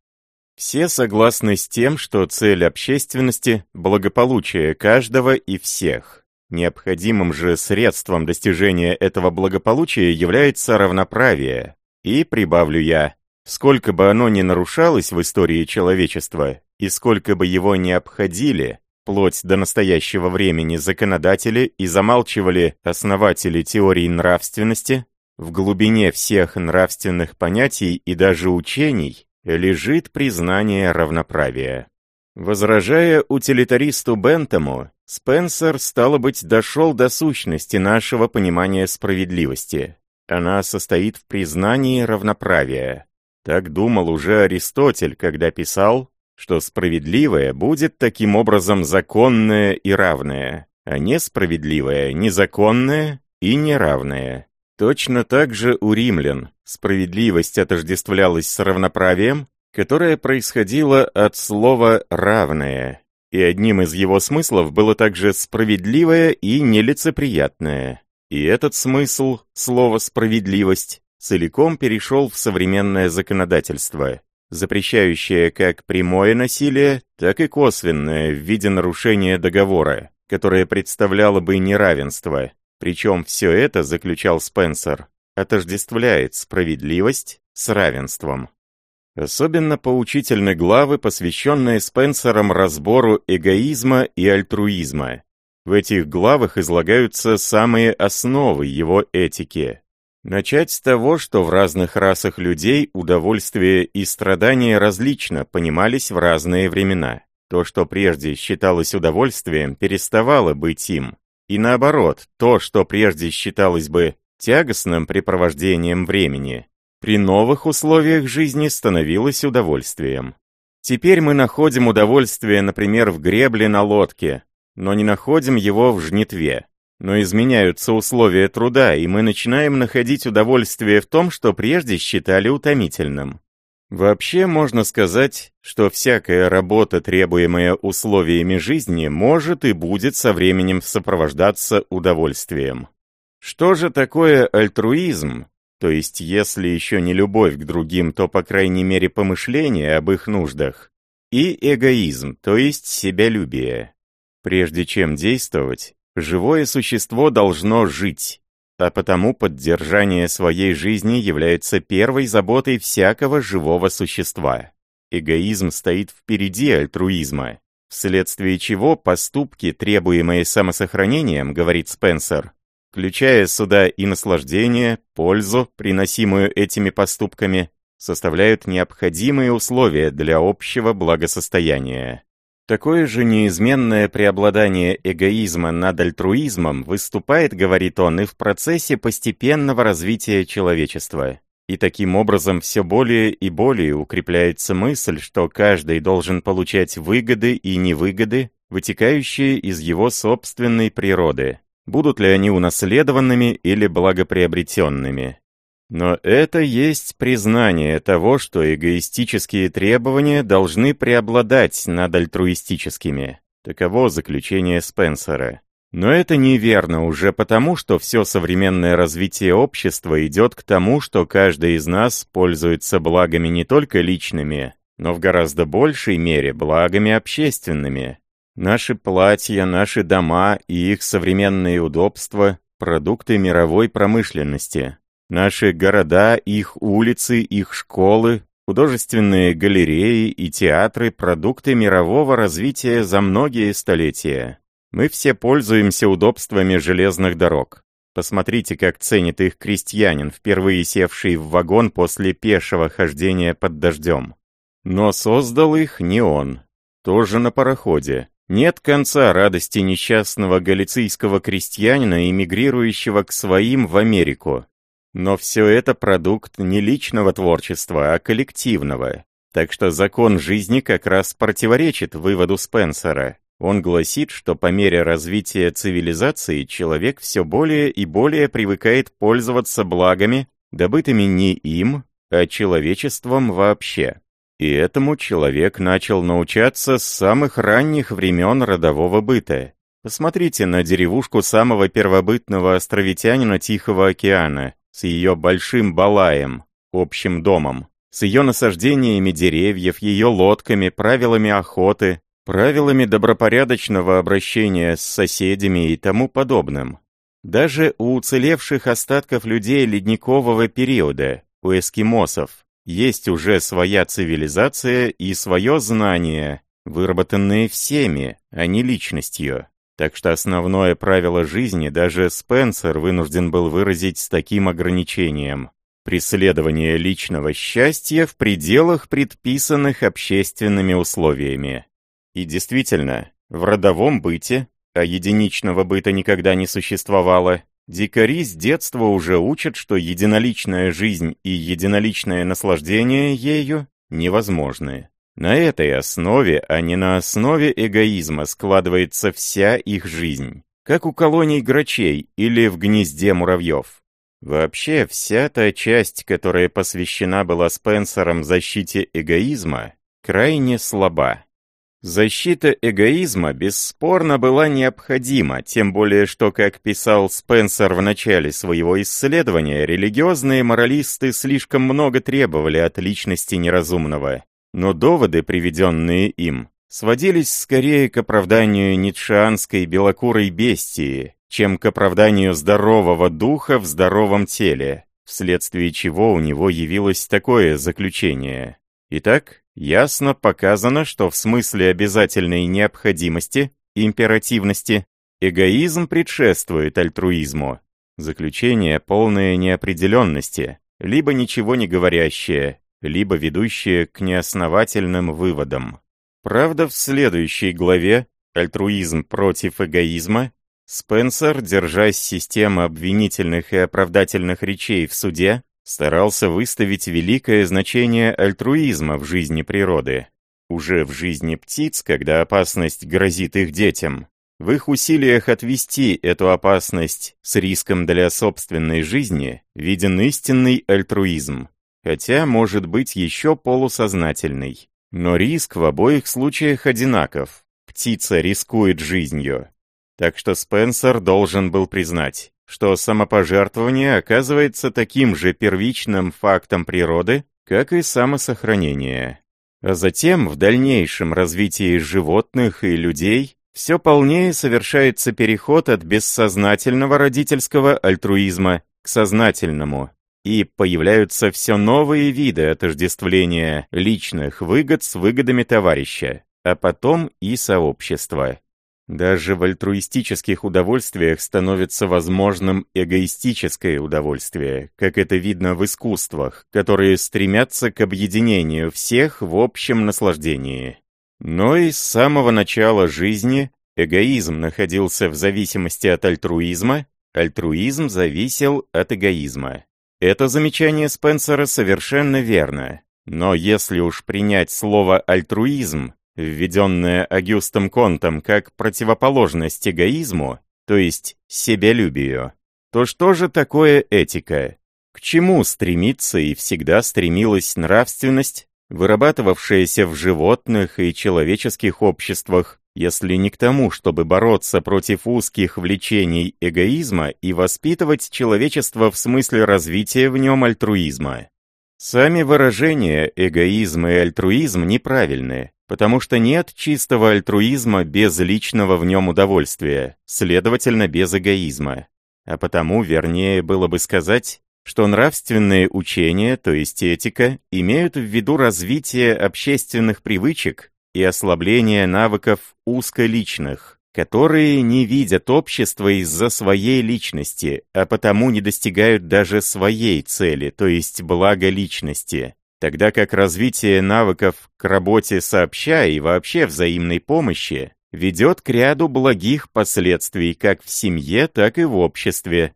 Все согласны с тем, что цель общественности – благополучие каждого и всех. Необходимым же средством достижения этого благополучия является равноправие. И, прибавлю я, сколько бы оно ни нарушалось в истории человечества, и сколько бы его ни обходили, вплоть до настоящего времени законодатели и замалчивали основатели теории нравственности, в глубине всех нравственных понятий и даже учений лежит признание равноправия. Возражая утилитаристу Бентому, Спенсер, стало быть, дошел до сущности нашего понимания справедливости. Она состоит в признании равноправия. Так думал уже Аристотель, когда писал, что справедливое будет таким образом законное и равное, а несправедливое – незаконное и неравное. Точно так же у римлян справедливость отождествлялась с равноправием, которое происходило от слова «равное», и одним из его смыслов было также «справедливое» и «нелицеприятное». И этот смысл, слово «справедливость», целиком перешел в современное законодательство, запрещающее как прямое насилие, так и косвенное в виде нарушения договора, которое представляло бы неравенство, причем все это, заключал Спенсер, отождествляет справедливость с равенством. Особенно поучительны главы, посвященные Спенсером разбору эгоизма и альтруизма. В этих главах излагаются самые основы его этики. Начать с того, что в разных расах людей удовольствие и страдания различно понимались в разные времена. То, что прежде считалось удовольствием, переставало быть им. И наоборот, то, что прежде считалось бы тягостным препровождением времени, при новых условиях жизни становилось удовольствием. Теперь мы находим удовольствие, например, в гребле на лодке, но не находим его в жнитве. Но изменяются условия труда, и мы начинаем находить удовольствие в том, что прежде считали утомительным. Вообще можно сказать, что всякая работа, требуемая условиями жизни, может и будет со временем сопровождаться удовольствием. Что же такое альтруизм? То есть, если еще не любовь к другим, то, по крайней мере, помышление об их нуждах. И эгоизм, то есть себялюбие. Прежде чем действовать, живое существо должно жить а потому поддержание своей жизни является первой заботой всякого живого существа. Эгоизм стоит впереди альтруизма, вследствие чего поступки, требуемые самосохранением, говорит Спенсер, включая сюда и наслаждение, пользу, приносимую этими поступками, составляют необходимые условия для общего благосостояния. Такое же неизменное преобладание эгоизма над альтруизмом выступает, говорит он, и в процессе постепенного развития человечества. И таким образом все более и более укрепляется мысль, что каждый должен получать выгоды и невыгоды, вытекающие из его собственной природы, будут ли они унаследованными или благоприобретенными. Но это есть признание того, что эгоистические требования должны преобладать над альтруистическими. Таково заключение Спенсера. Но это неверно уже потому, что все современное развитие общества идет к тому, что каждый из нас пользуется благами не только личными, но в гораздо большей мере благами общественными. Наши платья, наши дома и их современные удобства – продукты мировой промышленности. Наши города, их улицы, их школы, художественные галереи и театры – продукты мирового развития за многие столетия. Мы все пользуемся удобствами железных дорог. Посмотрите, как ценит их крестьянин, впервые севший в вагон после пешего хождения под дождем. Но создал их не он. Тоже на пароходе. Нет конца радости несчастного галицийского крестьянина, эмигрирующего к своим в Америку. Но все это продукт не личного творчества, а коллективного. Так что закон жизни как раз противоречит выводу Спенсера. Он гласит, что по мере развития цивилизации человек все более и более привыкает пользоваться благами, добытыми не им, а человечеством вообще. И этому человек начал научаться с самых ранних времен родового быта. Посмотрите на деревушку самого первобытного островитянина Тихого океана, с ее большим балаем, общим домом, с ее насаждениями деревьев, ее лодками, правилами охоты, правилами добропорядочного обращения с соседями и тому подобным. Даже у уцелевших остатков людей ледникового периода, у эскимосов, есть уже своя цивилизация и свое знание, выработанные всеми, а не личностью. Так что основное правило жизни даже Спенсер вынужден был выразить с таким ограничением. Преследование личного счастья в пределах предписанных общественными условиями. И действительно, в родовом быте, а единичного быта никогда не существовало, дикари с детства уже учат, что единоличная жизнь и единоличное наслаждение ею невозможны. На этой основе, а не на основе эгоизма складывается вся их жизнь, как у колоний грачей или в гнезде муравьев. Вообще, вся та часть, которая посвящена была Спенсером защите эгоизма, крайне слаба. Защита эгоизма бесспорно была необходима, тем более что, как писал Спенсер в начале своего исследования, религиозные моралисты слишком много требовали от личности неразумного, но доводы, приведенные им, сводились скорее к оправданию ницшеанской белокурой бестии, чем к оправданию здорового духа в здоровом теле, вследствие чего у него явилось такое заключение. Итак, ясно показано, что в смысле обязательной необходимости, императивности, эгоизм предшествует альтруизму. Заключение полное неопределенности, либо ничего не говорящее, либо ведущие к неосновательным выводам. Правда, в следующей главе «Альтруизм против эгоизма» Спенсер, держась системы обвинительных и оправдательных речей в суде, старался выставить великое значение альтруизма в жизни природы. Уже в жизни птиц, когда опасность грозит их детям, в их усилиях отвести эту опасность с риском для собственной жизни виден истинный альтруизм хотя может быть еще полусознательный. Но риск в обоих случаях одинаков. Птица рискует жизнью. Так что Спенсер должен был признать, что самопожертвование оказывается таким же первичным фактом природы, как и самосохранение. А затем, в дальнейшем развитии животных и людей, все полнее совершается переход от бессознательного родительского альтруизма к сознательному, и появляются все новые виды отождествления личных выгод с выгодами товарища, а потом и сообщества. Даже в альтруистических удовольствиях становится возможным эгоистическое удовольствие, как это видно в искусствах, которые стремятся к объединению всех в общем наслаждении. Но и с самого начала жизни эгоизм находился в зависимости от альтруизма, альтруизм зависел от эгоизма. Это замечание Спенсера совершенно верно. Но если уж принять слово «альтруизм», введенное Агюстом Контом как противоположность эгоизму, то есть себялюбию, то что же такое этика? К чему стремится и всегда стремилась нравственность, вырабатывавшаяся в животных и человеческих обществах, если не к тому, чтобы бороться против узких влечений эгоизма и воспитывать человечество в смысле развития в нем альтруизма. Сами выражения эгоизм и альтруизм неправильны, потому что нет чистого альтруизма без личного в нем удовольствия, следовательно, без эгоизма. А потому вернее было бы сказать, что нравственные учения, то есть этика, имеют в виду развитие общественных привычек и ослабление навыков узколичных, которые не видят общества из-за своей личности, а потому не достигают даже своей цели, то есть блага личности, тогда как развитие навыков к работе сообща и вообще взаимной помощи ведет к ряду благих последствий как в семье, так и в обществе.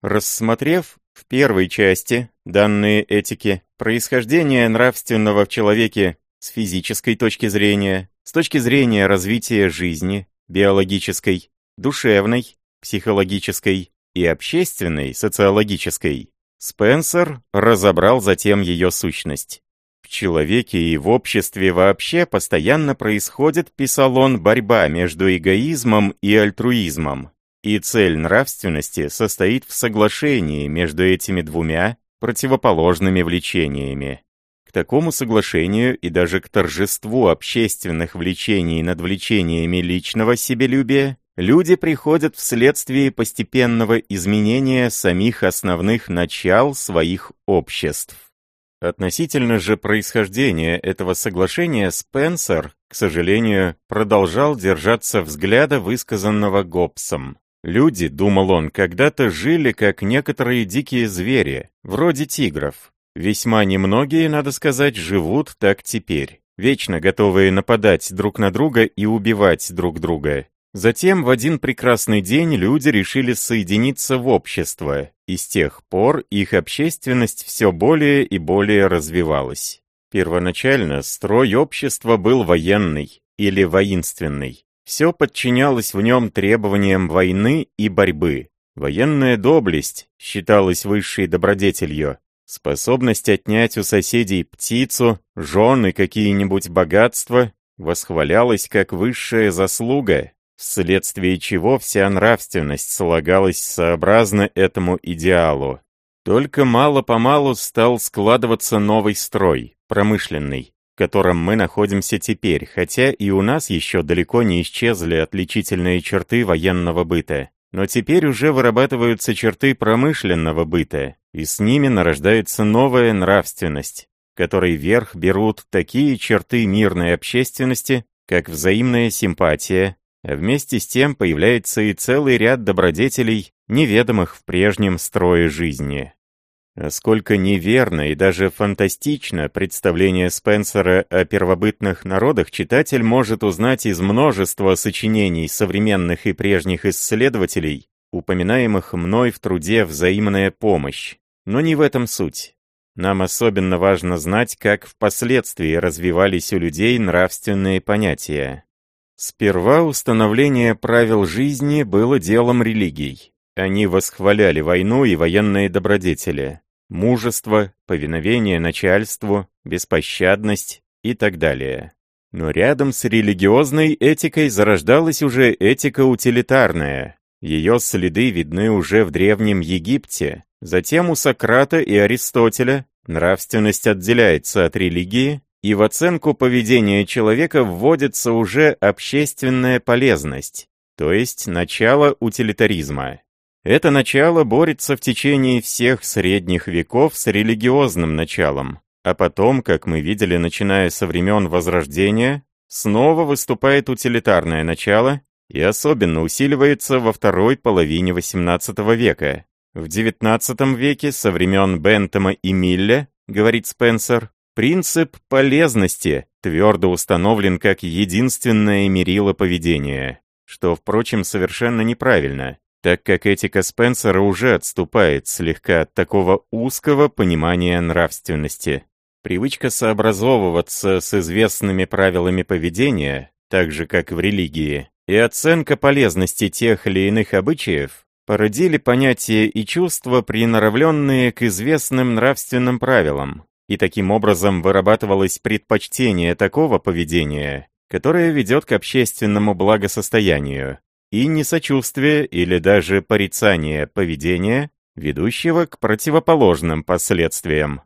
Рассмотрев в первой части данные этики происхождение нравственного в человеке с физической точки зрения, с точки зрения развития жизни, биологической, душевной, психологической и общественной, социологической, Спенсер разобрал затем ее сущность. В человеке и в обществе вообще постоянно происходит, писал он, борьба между эгоизмом и альтруизмом, и цель нравственности состоит в соглашении между этими двумя противоположными влечениями. Такому соглашению и даже к торжеству общественных влечений над влечениями личного себелюбия люди приходят вследствие постепенного изменения самих основных начал своих обществ. Относительно же происхождения этого соглашения Спенсер, к сожалению, продолжал держаться взгляда, высказанного Гоббсом. Люди, думал он, когда-то жили как некоторые дикие звери, вроде тигров. Весьма немногие, надо сказать, живут так теперь, вечно готовые нападать друг на друга и убивать друг друга. Затем в один прекрасный день люди решили соединиться в общество, и с тех пор их общественность все более и более развивалась. Первоначально строй общества был военный или воинственный. Все подчинялось в нем требованиям войны и борьбы. Военная доблесть считалась высшей добродетелью. Способность отнять у соседей птицу, жен и какие-нибудь богатства восхвалялась как высшая заслуга, вследствие чего вся нравственность слагалась сообразно этому идеалу. Только мало-помалу стал складываться новый строй, промышленный, в котором мы находимся теперь, хотя и у нас еще далеко не исчезли отличительные черты военного быта. Но теперь уже вырабатываются черты промышленного быта, и с ними нарождается новая нравственность, которой верх берут такие черты мирной общественности, как взаимная симпатия, а вместе с тем появляется и целый ряд добродетелей, неведомых в прежнем строе жизни. Сколько неверно и даже фантастично представление Спенсера о первобытных народах читатель может узнать из множества сочинений современных и прежних исследователей, упоминаемых мной в труде «Взаимная помощь». Но не в этом суть. Нам особенно важно знать, как впоследствии развивались у людей нравственные понятия. Сперва установление правил жизни было делом религий. Они восхваляли войну и военные добродетели, мужество, повиновение начальству, беспощадность и так далее. Но рядом с религиозной этикой зарождалась уже этика утилитарная. Ее следы видны уже в Древнем Египте. Затем у Сократа и Аристотеля нравственность отделяется от религии, и в оценку поведения человека вводится уже общественная полезность, то есть начало утилитаризма. Это начало борется в течение всех средних веков с религиозным началом, а потом, как мы видели, начиная со времен Возрождения, снова выступает утилитарное начало и особенно усиливается во второй половине XVIII века. В XIX веке, со времен Бентома и Милля, говорит Спенсер, принцип полезности твердо установлен как единственное мерило поведения, что, впрочем, совершенно неправильно так как этика Спенсера уже отступает слегка от такого узкого понимания нравственности. Привычка сообразовываться с известными правилами поведения, так же как в религии, и оценка полезности тех или иных обычаев породили понятия и чувства, приноровленные к известным нравственным правилам, и таким образом вырабатывалось предпочтение такого поведения, которое ведет к общественному благосостоянию, и несочувствие или даже порицание поведения, ведущего к противоположным последствиям.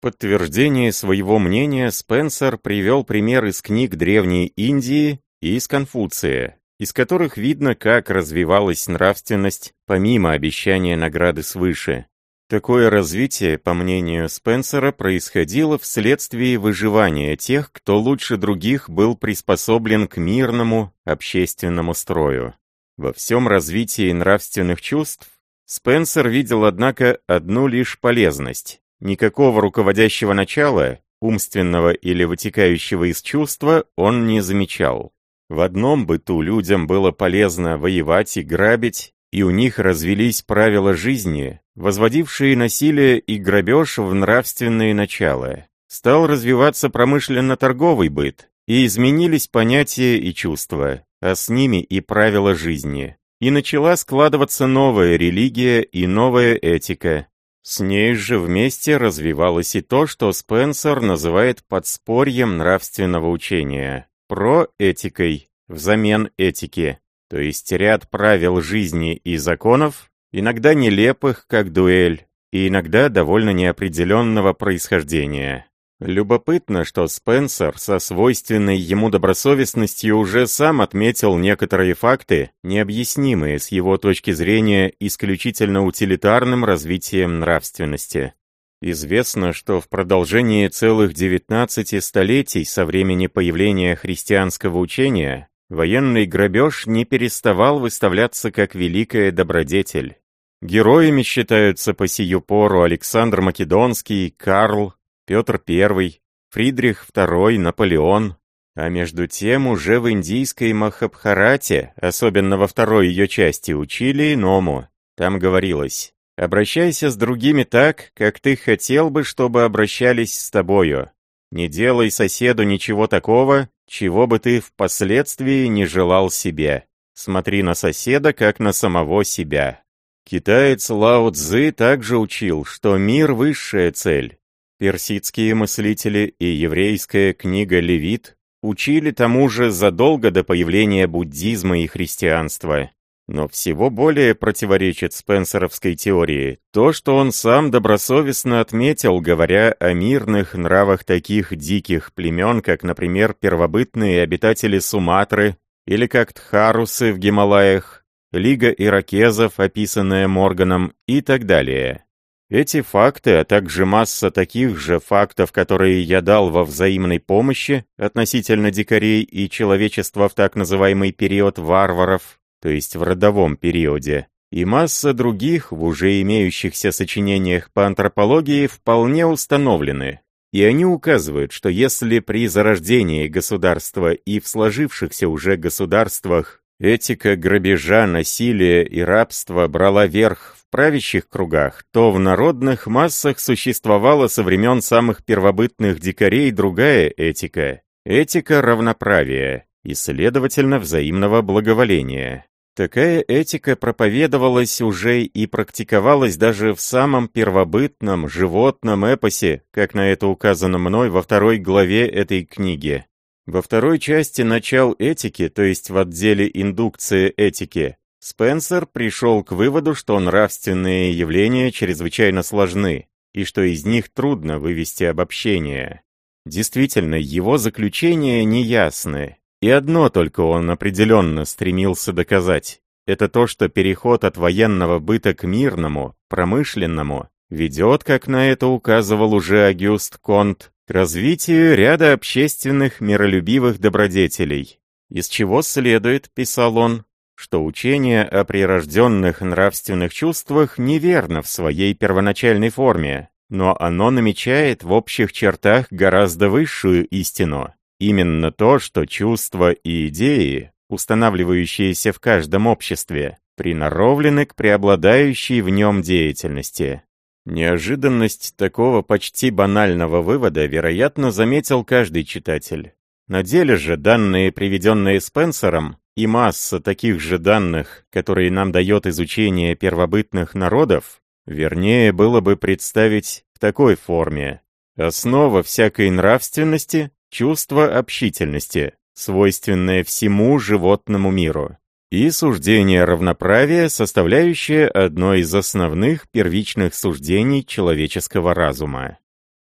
Подтверждение своего мнения Спенсер привел пример из книг Древней Индии и из Конфуция, из которых видно, как развивалась нравственность помимо обещания награды свыше. Такое развитие, по мнению Спенсера, происходило вследствие выживания тех, кто лучше других был приспособлен к мирному общественному строю. Во всем развитии нравственных чувств Спенсер видел, однако, одну лишь полезность. Никакого руководящего начала, умственного или вытекающего из чувства, он не замечал. В одном быту людям было полезно воевать и грабить, и у них развелись правила жизни, возводившие насилие и грабеж в нравственные начала. Стал развиваться промышленно-торговый быт, и изменились понятия и чувства а с ними и правила жизни. И начала складываться новая религия и новая этика. С ней же вместе развивалось и то, что Спенсер называет подспорьем нравственного учения, проэтикой взамен этики, то есть ряд правил жизни и законов, иногда нелепых, как дуэль, и иногда довольно неопределенного происхождения. Любопытно, что Спенсер со свойственной ему добросовестностью уже сам отметил некоторые факты, необъяснимые с его точки зрения исключительно утилитарным развитием нравственности. Известно, что в продолжении целых 19 столетий со времени появления христианского учения военный грабеж не переставал выставляться как великая добродетель. Героями считаются по сию пору Александр Македонский, Карл, Петр I, Фридрих II, Наполеон. А между тем уже в индийской Махабхарате, особенно во второй ее части, учили иному. Там говорилось «Обращайся с другими так, как ты хотел бы, чтобы обращались с тобою. Не делай соседу ничего такого, чего бы ты впоследствии не желал себе. Смотри на соседа, как на самого себя». Китаец Лао Цзы также учил, что мир – высшая цель, Персидские мыслители и еврейская книга «Левит» учили тому же задолго до появления буддизма и христианства. Но всего более противоречит Спенсеровской теории то, что он сам добросовестно отметил, говоря о мирных нравах таких диких племен, как, например, первобытные обитатели Суматры или как Тхарусы в Гималаях, Лига иракезов, описанная Морганом и так далее. Эти факты, а также масса таких же фактов, которые я дал во взаимной помощи относительно дикарей и человечества в так называемый период варваров, то есть в родовом периоде, и масса других в уже имеющихся сочинениях по антропологии вполне установлены. И они указывают, что если при зарождении государства и в сложившихся уже государствах этика грабежа, насилия и рабства брала верх правящих кругах, то в народных массах существовала со времен самых первобытных дикарей другая этика. Этика равноправия и, следовательно, взаимного благоволения. Такая этика проповедовалась уже и практиковалась даже в самом первобытном животном эпосе, как на это указано мной во второй главе этой книги. Во второй части начал этики, то есть в отделе индукции этики, Спенсер пришел к выводу, что нравственные явления чрезвычайно сложны, и что из них трудно вывести обобщение. Действительно, его заключения неясны, и одно только он определенно стремился доказать. Это то, что переход от военного быта к мирному, промышленному, ведет, как на это указывал уже Агюст Конт, к развитию ряда общественных миролюбивых добродетелей. Из чего следует, писал он, что учение о прирожденных нравственных чувствах неверно в своей первоначальной форме, но оно намечает в общих чертах гораздо высшую истину. Именно то, что чувства и идеи, устанавливающиеся в каждом обществе, приноровлены к преобладающей в нем деятельности. Неожиданность такого почти банального вывода, вероятно, заметил каждый читатель. На деле же данные, приведенные Спенсером, и масса таких же данных, которые нам дает изучение первобытных народов, вернее было бы представить в такой форме. Основа всякой нравственности – чувство общительности, свойственное всему животному миру. И суждение равноправия, составляющее одно из основных первичных суждений человеческого разума.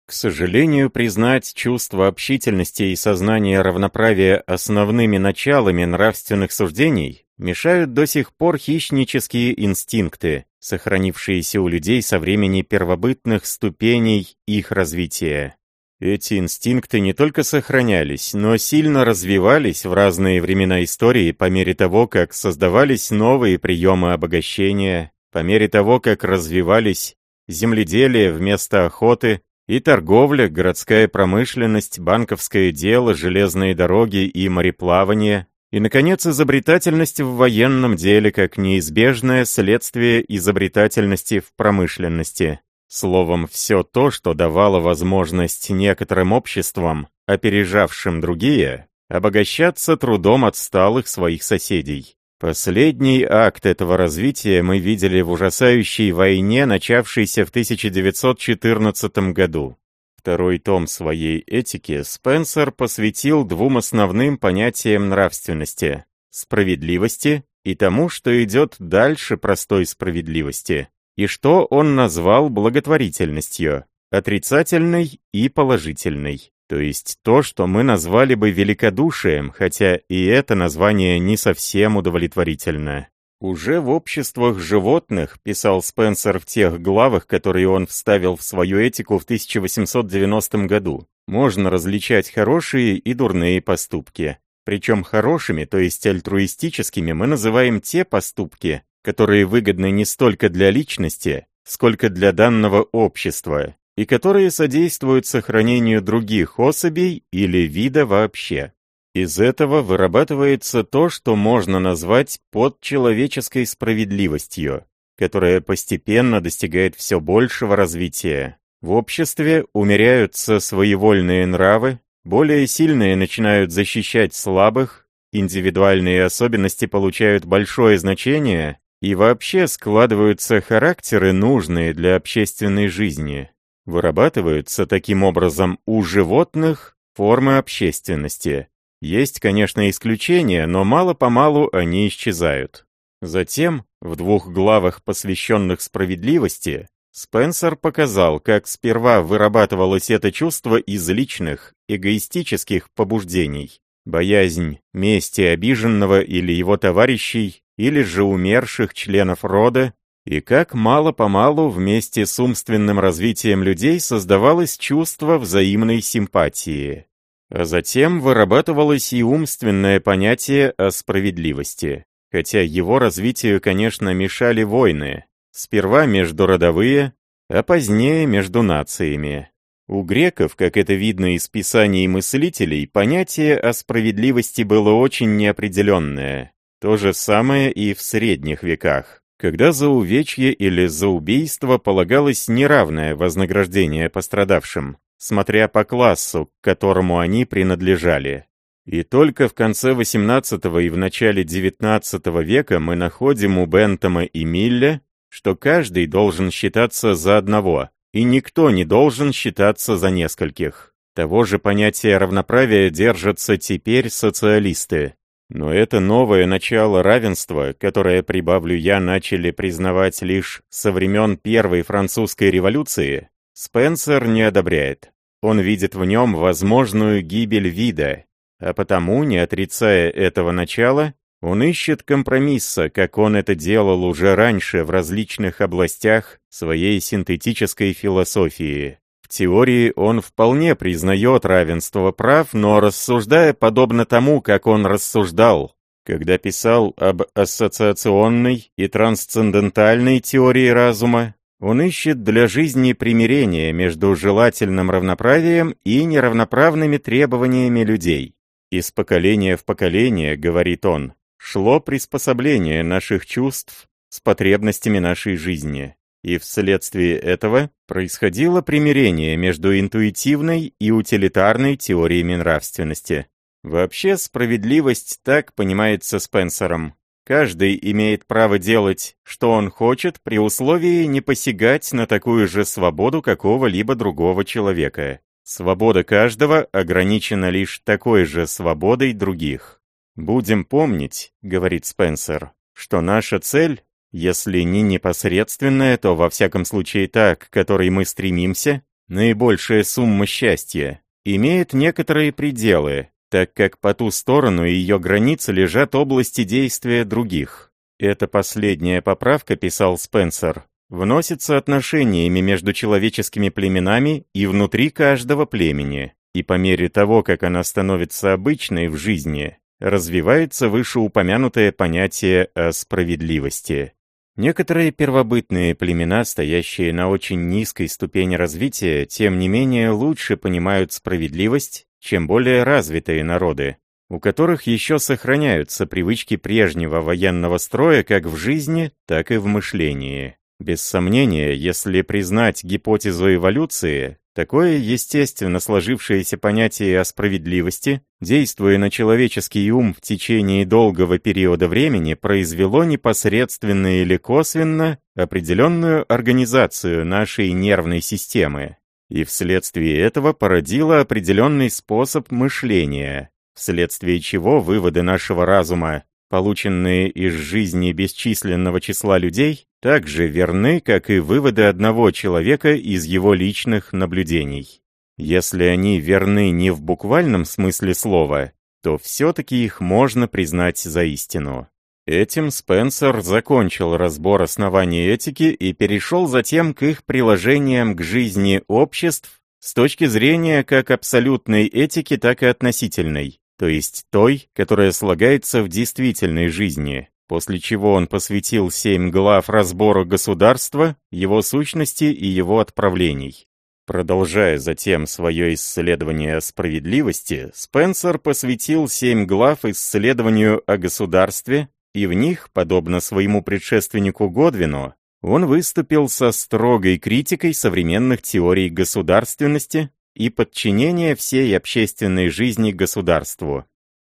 К сожалению, признать чувство общительности и сознание равноправия основными началами нравственных суждений мешают до сих пор хищнические инстинкты, сохранившиеся у людей со времени первобытных ступеней их развития. Эти инстинкты не только сохранялись, но сильно развивались в разные времена истории по мере того, как создавались новые приемы обогащения, по мере того, как развивались земледелие вместо охоты, и торговля, городская промышленность, банковское дело, железные дороги и мореплавание, и, наконец, изобретательность в военном деле как неизбежное следствие изобретательности в промышленности. Словом, все то, что давало возможность некоторым обществам, опережавшим другие, обогащаться трудом отсталых своих соседей. Последний акт этого развития мы видели в ужасающей войне, начавшейся в 1914 году. Второй том своей этики Спенсер посвятил двум основным понятиям нравственности – справедливости и тому, что идет дальше простой справедливости, и что он назвал благотворительностью – отрицательной и положительной. То есть то, что мы назвали бы великодушием, хотя и это название не совсем удовлетворительно. Уже в обществах животных, писал Спенсер в тех главах, которые он вставил в свою этику в 1890 году, можно различать хорошие и дурные поступки. Причем хорошими, то есть альтруистическими, мы называем те поступки, которые выгодны не столько для личности, сколько для данного общества, и которые содействуют сохранению других особей или вида вообще. Из этого вырабатывается то, что можно назвать подчеловеческой справедливостью, которая постепенно достигает все большего развития. В обществе умеряются своевольные нравы, более сильные начинают защищать слабых, индивидуальные особенности получают большое значение, и вообще складываются характеры, нужные для общественной жизни. Вырабатываются таким образом у животных формы общественности. Есть, конечно, исключения, но мало-помалу они исчезают. Затем, в двух главах, посвященных справедливости, Спенсер показал, как сперва вырабатывалось это чувство из личных, эгоистических побуждений. Боязнь мести обиженного или его товарищей, или же умерших членов рода, и как мало-помалу вместе с умственным развитием людей создавалось чувство взаимной симпатии. А затем вырабатывалось и умственное понятие о справедливости, хотя его развитию, конечно, мешали войны, сперва междуродовые, а позднее между нациями. У греков, как это видно из писаний мыслителей, понятие о справедливости было очень неопределенное. То же самое и в средних веках, когда за увечье или за убийство полагалось неравное вознаграждение пострадавшим, смотря по классу, к которому они принадлежали. И только в конце XVIII и в начале XIX века мы находим у Бентома и Милля, что каждый должен считаться за одного, и никто не должен считаться за нескольких. Того же понятия равноправия держатся теперь социалисты. Но это новое начало равенства, которое, прибавлю я, начали признавать лишь со времен Первой французской революции, Спенсер не одобряет. Он видит в нем возможную гибель вида, а потому, не отрицая этого начала, он ищет компромисса, как он это делал уже раньше в различных областях своей синтетической философии. В теории он вполне признает равенство прав, но рассуждая подобно тому, как он рассуждал, когда писал об ассоциационной и трансцендентальной теории разума, он ищет для жизни примирения между желательным равноправием и неравноправными требованиями людей. Из поколения в поколение, говорит он, шло приспособление наших чувств с потребностями нашей жизни и вследствие этого происходило примирение между интуитивной и утилитарной теориями нравственности. Вообще справедливость так понимается Спенсером. Каждый имеет право делать, что он хочет, при условии не посягать на такую же свободу какого-либо другого человека. Свобода каждого ограничена лишь такой же свободой других. «Будем помнить», — говорит Спенсер, — «что наша цель если не непосредственная, то во всяком случае та, к которой мы стремимся, наибольшая сумма счастья, имеет некоторые пределы, так как по ту сторону ее границы лежат области действия других. Эта последняя поправка, писал Спенсер, вносится отношениями между человеческими племенами и внутри каждого племени, и по мере того, как она становится обычной в жизни, развивается вышеупомянутое понятие о справедливости. Некоторые первобытные племена, стоящие на очень низкой ступени развития, тем не менее лучше понимают справедливость, чем более развитые народы, у которых еще сохраняются привычки прежнего военного строя как в жизни, так и в мышлении. Без сомнения, если признать гипотезу эволюции, такое естественно сложившееся понятие о справедливости, действуя на человеческий ум в течение долгого периода времени, произвело непосредственно или косвенно определенную организацию нашей нервной системы, и вследствие этого породило определенный способ мышления, вследствие чего выводы нашего разума полученные из жизни бесчисленного числа людей, так же верны, как и выводы одного человека из его личных наблюдений. Если они верны не в буквальном смысле слова, то все-таки их можно признать за истину. Этим Спенсер закончил разбор оснований этики и перешел затем к их приложениям к жизни обществ с точки зрения как абсолютной этики, так и относительной, то есть той, которая слагается в действительной жизни, после чего он посвятил семь глав разбору государства, его сущности и его отправлений. Продолжая затем свое исследование справедливости, Спенсер посвятил семь глав исследованию о государстве, и в них, подобно своему предшественнику Годвину, он выступил со строгой критикой современных теорий государственности и подчинения всей общественной жизни государству.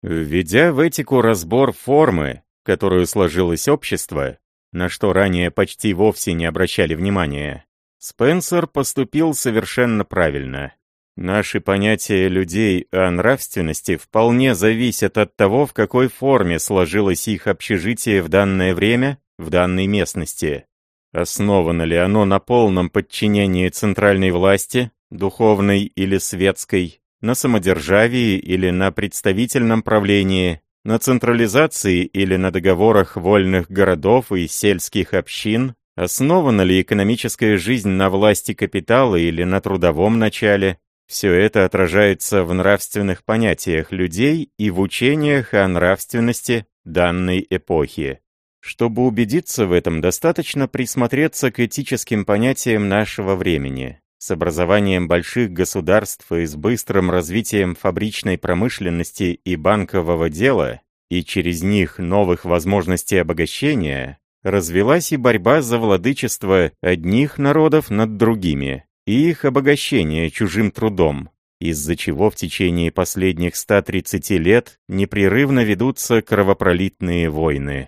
Введя в этику разбор формы, которую сложилось общество, на что ранее почти вовсе не обращали внимания, Спенсер поступил совершенно правильно. Наши понятия людей о нравственности вполне зависят от того, в какой форме сложилось их общежитие в данное время, в данной местности. Основано ли оно на полном подчинении центральной власти, духовной или светской, на самодержавии или на представительном правлении, на централизации или на договорах вольных городов и сельских общин, Основана ли экономическая жизнь на власти капитала или на трудовом начале? Все это отражается в нравственных понятиях людей и в учениях о нравственности данной эпохи. Чтобы убедиться в этом, достаточно присмотреться к этическим понятиям нашего времени. С образованием больших государств и с быстрым развитием фабричной промышленности и банкового дела, и через них новых возможностей обогащения, развелась и борьба за владычество одних народов над другими, и их обогащение чужим трудом, из-за чего в течение последних 130 лет непрерывно ведутся кровопролитные войны.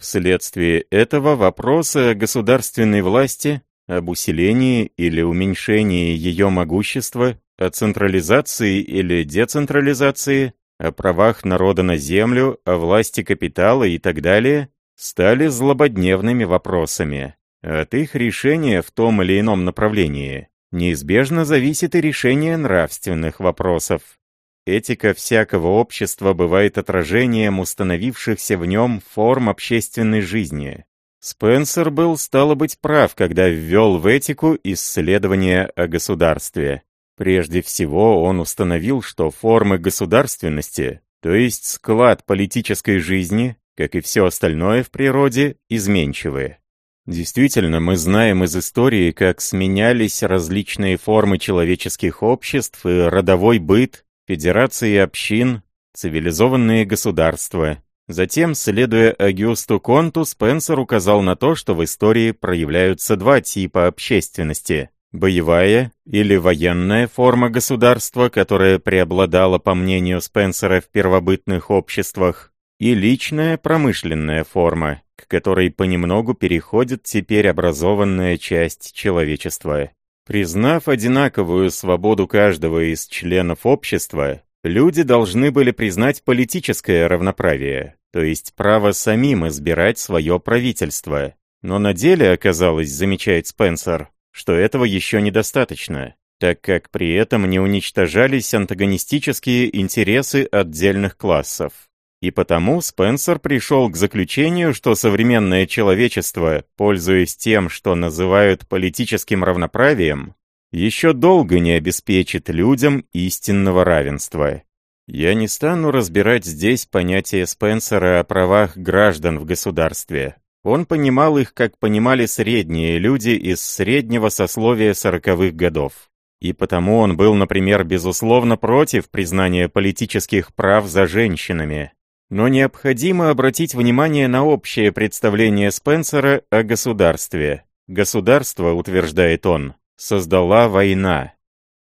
Вследствие этого вопросы о государственной власти, об усилении или уменьшении ее могущества, о централизации или децентрализации, о правах народа на землю, о власти капитала и так далее, стали злободневными вопросами. От их решения в том или ином направлении неизбежно зависит и решение нравственных вопросов. Этика всякого общества бывает отражением установившихся в нем форм общественной жизни. Спенсер был, стало быть, прав, когда ввел в этику исследования о государстве. Прежде всего, он установил, что формы государственности, то есть склад политической жизни, как и все остальное в природе, изменчивые. Действительно, мы знаем из истории, как сменялись различные формы человеческих обществ и родовой быт, федерации общин, цивилизованные государства. Затем, следуя Агюсту Конту, Спенсер указал на то, что в истории проявляются два типа общественности. Боевая или военная форма государства, которая преобладала, по мнению Спенсера, в первобытных обществах, и личная промышленная форма, к которой понемногу переходит теперь образованная часть человечества. Признав одинаковую свободу каждого из членов общества, люди должны были признать политическое равноправие, то есть право самим избирать свое правительство. Но на деле оказалось, замечает Спенсер, что этого еще недостаточно, так как при этом не уничтожались антагонистические интересы отдельных классов. И потому Спенсер пришел к заключению, что современное человечество, пользуясь тем, что называют политическим равноправием, еще долго не обеспечит людям истинного равенства. Я не стану разбирать здесь понятие Спенсера о правах граждан в государстве. Он понимал их, как понимали средние люди из среднего сословия сороковых годов. И потому он был, например, безусловно против признания политических прав за женщинами, но необходимо обратить внимание на общее представление Спенсера о государстве. Государство, утверждает он, создала война.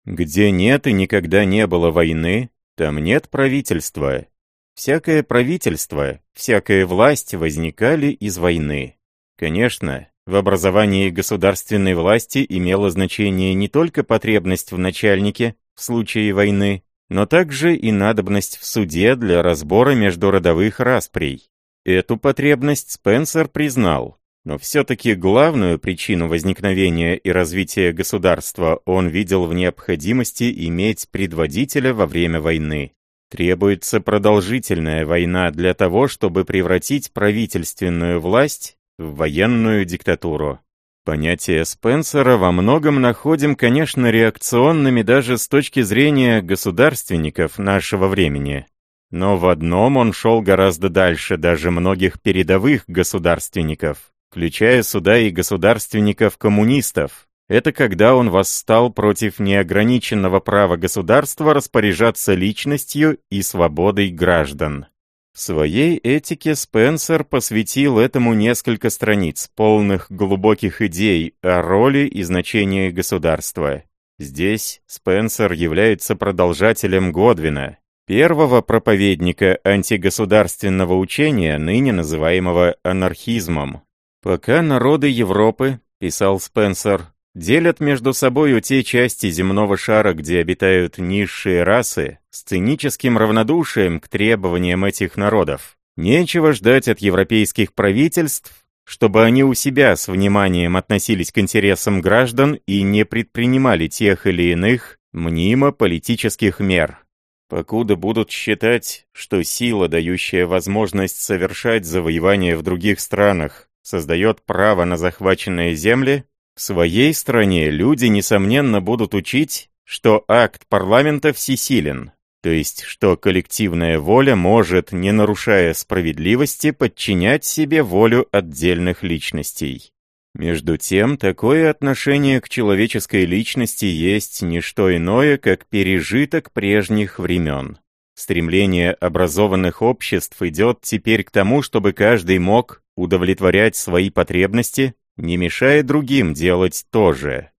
Где нет и никогда не было войны, там нет правительства. Всякое правительство, всякая власть возникали из войны. Конечно, в образовании государственной власти имело значение не только потребность в начальнике в случае войны, но также и надобность в суде для разбора междуродовых расприй. Эту потребность Спенсер признал, но все-таки главную причину возникновения и развития государства он видел в необходимости иметь предводителя во время войны. Требуется продолжительная война для того, чтобы превратить правительственную власть в военную диктатуру. Понятия Спенсера во многом находим, конечно, реакционными даже с точки зрения государственников нашего времени. Но в одном он шел гораздо дальше даже многих передовых государственников, включая сюда и государственников-коммунистов, это когда он восстал против неограниченного права государства распоряжаться личностью и свободой граждан. В своей этике Спенсер посвятил этому несколько страниц, полных глубоких идей о роли и значении государства. Здесь Спенсер является продолжателем Годвина, первого проповедника антигосударственного учения, ныне называемого анархизмом. Пока народы Европы, писал Спенсер, делят между собою те части земного шара, где обитают низшие расы, с циническим равнодушием к требованиям этих народов. Нечего ждать от европейских правительств, чтобы они у себя с вниманием относились к интересам граждан и не предпринимали тех или иных мнимо-политических мер. Покуда будут считать, что сила, дающая возможность совершать завоевания в других странах, создает право на захваченные земли, в своей стране люди, несомненно, будут учить, что акт парламента всесилен, то есть что коллективная воля может, не нарушая справедливости, подчинять себе волю отдельных личностей. Между тем, такое отношение к человеческой личности есть не что иное, как пережиток прежних времен. Стремление образованных обществ идет теперь к тому, чтобы каждый мог удовлетворять свои потребности не мешая другим делать то же.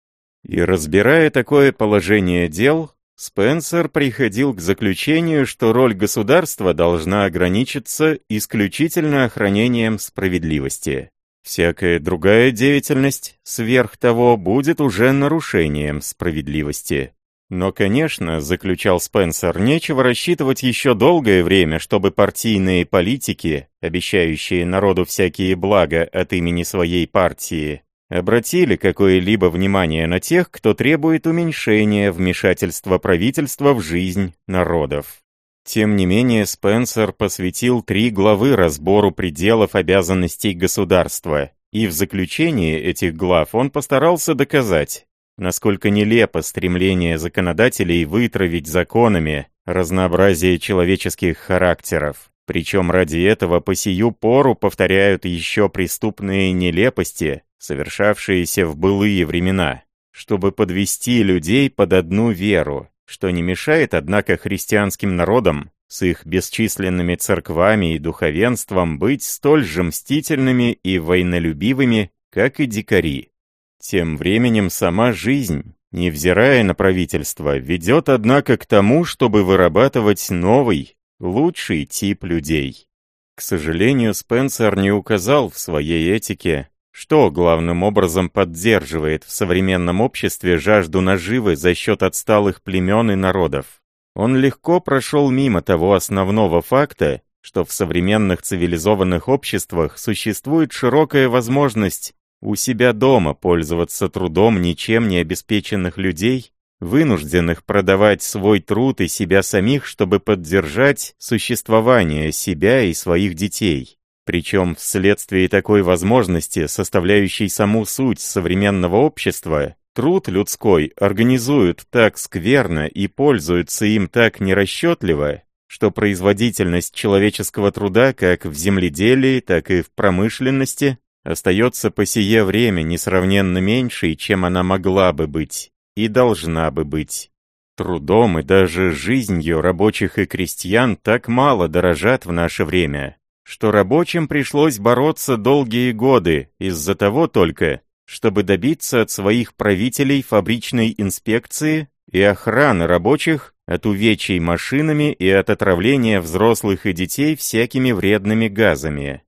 И разбирая такое положение дел, Спенсер приходил к заключению, что роль государства должна ограничиться исключительно охранением справедливости. Всякая другая деятельность, сверх того, будет уже нарушением справедливости. Но, конечно, заключал Спенсер, нечего рассчитывать еще долгое время, чтобы партийные политики, обещающие народу всякие блага от имени своей партии, обратили какое-либо внимание на тех, кто требует уменьшения вмешательства правительства в жизнь народов. Тем не менее, Спенсер посвятил три главы разбору пределов обязанностей государства, и в заключении этих глав он постарался доказать, насколько нелепо стремление законодателей вытравить законами разнообразие человеческих характеров. Причем ради этого по сию пору повторяют еще преступные нелепости, совершавшиеся в былые времена, чтобы подвести людей под одну веру, что не мешает, однако, христианским народам с их бесчисленными церквами и духовенством быть столь же мстительными и войнолюбивыми, как и дикари. Тем временем сама жизнь, невзирая на правительство, ведет, однако, к тому, чтобы вырабатывать новый, лучший тип людей. К сожалению, Спенсер не указал в своей этике, что главным образом поддерживает в современном обществе жажду наживы за счет отсталых племен и народов. Он легко прошел мимо того основного факта, что в современных цивилизованных обществах существует широкая возможность у себя дома пользоваться трудом ничем не обеспеченных людей, вынужденных продавать свой труд и себя самих, чтобы поддержать существование себя и своих детей. Причем вследствие такой возможности, составляющей саму суть современного общества, труд людской организуют так скверно и пользуются им так нерасчетливо, что производительность человеческого труда как в земледелии, так и в промышленности остается по сие время несравненно меньшей, чем она могла бы быть и должна бы быть. Трудом и даже жизнью рабочих и крестьян так мало дорожат в наше время, что рабочим пришлось бороться долгие годы из-за того только, чтобы добиться от своих правителей фабричной инспекции и охраны рабочих от увечий машинами и от отравления взрослых и детей всякими вредными газами.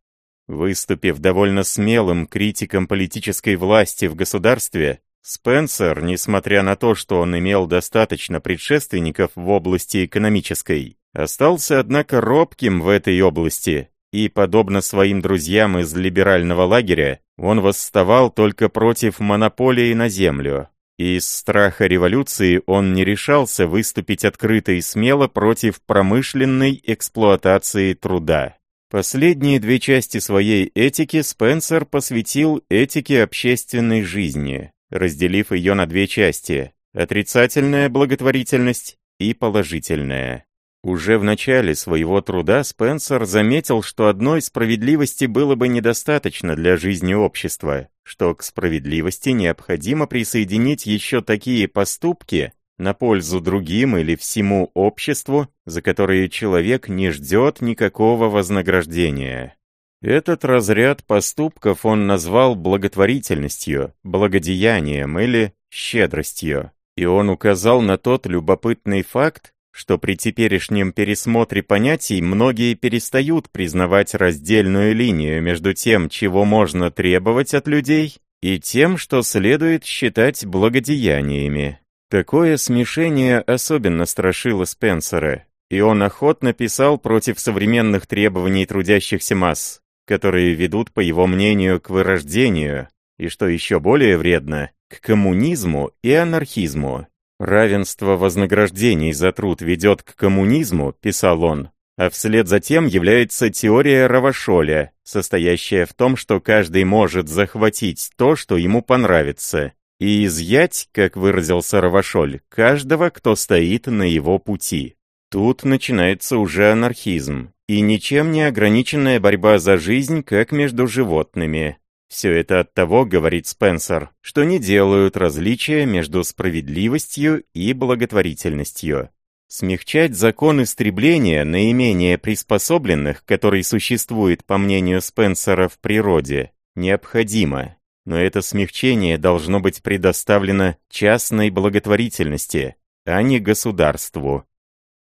Выступив довольно смелым критиком политической власти в государстве, Спенсер, несмотря на то, что он имел достаточно предшественников в области экономической, остался, однако, робким в этой области, и, подобно своим друзьям из либерального лагеря, он восставал только против монополии на землю, из страха революции он не решался выступить открыто и смело против промышленной эксплуатации труда. Последние две части своей этики Спенсер посвятил этике общественной жизни, разделив ее на две части – отрицательная благотворительность и положительная. Уже в начале своего труда Спенсер заметил, что одной справедливости было бы недостаточно для жизни общества, что к справедливости необходимо присоединить еще такие поступки на пользу другим или всему обществу, за которые человек не ждет никакого вознаграждения. Этот разряд поступков он назвал благотворительностью, благодеянием или щедростью, и он указал на тот любопытный факт, что при теперешнем пересмотре понятий многие перестают признавать раздельную линию между тем, чего можно требовать от людей, и тем, что следует считать благодеяниями. Такое смешение особенно страшило Спенсера, и он охотно писал против современных требований трудящихся масс, которые ведут, по его мнению, к вырождению, и, что еще более вредно, к коммунизму и анархизму. «Равенство вознаграждений за труд ведет к коммунизму», — писал он, а вслед за тем является теория Равашоля, состоящая в том, что каждый может захватить то, что ему понравится, и изъять, как выразился Равашоль, каждого, кто стоит на его пути. Тут начинается уже анархизм, и ничем не ограниченная борьба за жизнь, как между животными, все это от того, говорит Спенсер, что не делают различия между справедливостью и благотворительностью. Смягчать закон истребления наименее приспособленных, который существует, по мнению Спенсера, в природе, необходимо. Но это смягчение должно быть предоставлено частной благотворительности, а не государству.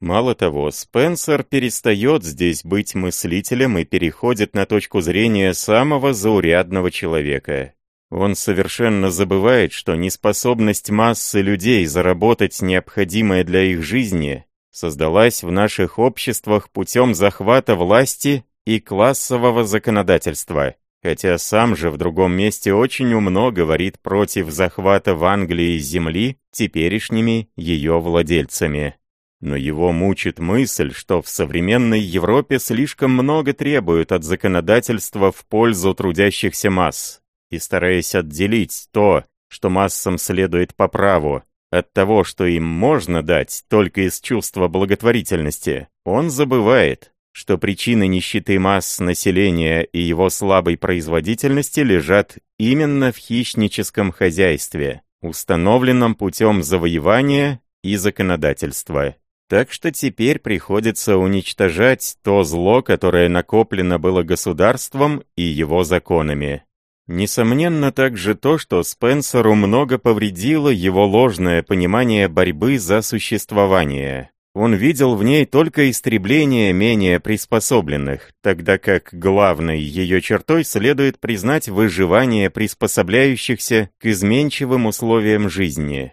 Мало того, Спенсер перестает здесь быть мыслителем и переходит на точку зрения самого заурядного человека. Он совершенно забывает, что неспособность массы людей заработать необходимое для их жизни создалась в наших обществах путем захвата власти и классового законодательства, хотя сам же в другом месте очень умно говорит против захвата в Англии земли теперешними ее владельцами. Но его мучит мысль, что в современной Европе слишком много требуют от законодательства в пользу трудящихся масс. И стараясь отделить то, что массам следует по праву, от того, что им можно дать только из чувства благотворительности, он забывает, что причины нищеты масс населения и его слабой производительности лежат именно в хищническом хозяйстве, установленном путем завоевания и законодательства. Так что теперь приходится уничтожать то зло, которое накоплено было государством и его законами. Несомненно также то, что Спенсеру много повредило его ложное понимание борьбы за существование. Он видел в ней только истребление менее приспособленных, тогда как главной ее чертой следует признать выживание приспособляющихся к изменчивым условиям жизни.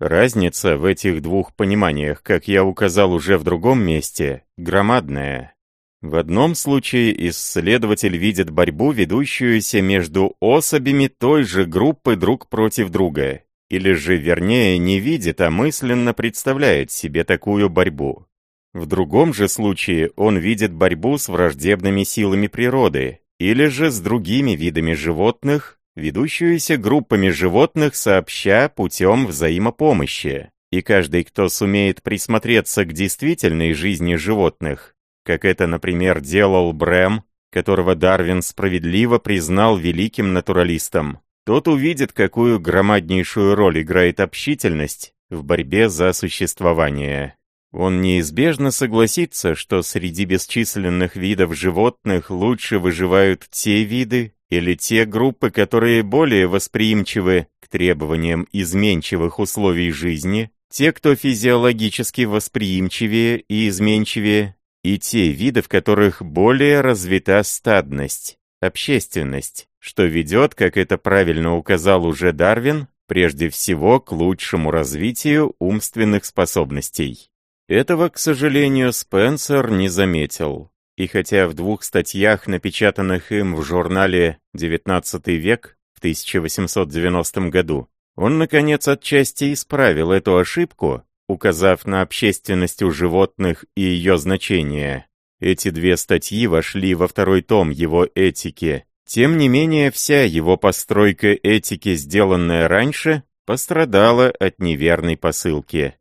Разница в этих двух пониманиях, как я указал уже в другом месте, громадная. В одном случае исследователь видит борьбу, ведущуюся между особями той же группы друг против друга, или же, вернее, не видит, а мысленно представляет себе такую борьбу. В другом же случае он видит борьбу с враждебными силами природы, или же с другими видами животных, ведущуюся группами животных сообща путем взаимопомощи. И каждый, кто сумеет присмотреться к действительной жизни животных, как это, например, делал Брэм, которого Дарвин справедливо признал великим натуралистом, тот увидит, какую громаднейшую роль играет общительность в борьбе за существование. Он неизбежно согласится, что среди бесчисленных видов животных лучше выживают те виды, или те группы, которые более восприимчивы к требованиям изменчивых условий жизни, те, кто физиологически восприимчивее и изменчивее, и те виды, в которых более развита стадность, общественность, что ведет, как это правильно указал уже Дарвин, прежде всего к лучшему развитию умственных способностей. Этого, к сожалению, Спенсер не заметил. И хотя в двух статьях, напечатанных им в журнале «XIX век» в 1890 году, Он, наконец, отчасти исправил эту ошибку, указав на общественность у животных и ее значение. Эти две статьи вошли во второй том его этики. Тем не менее, вся его постройка этики, сделанная раньше, пострадала от неверной посылки.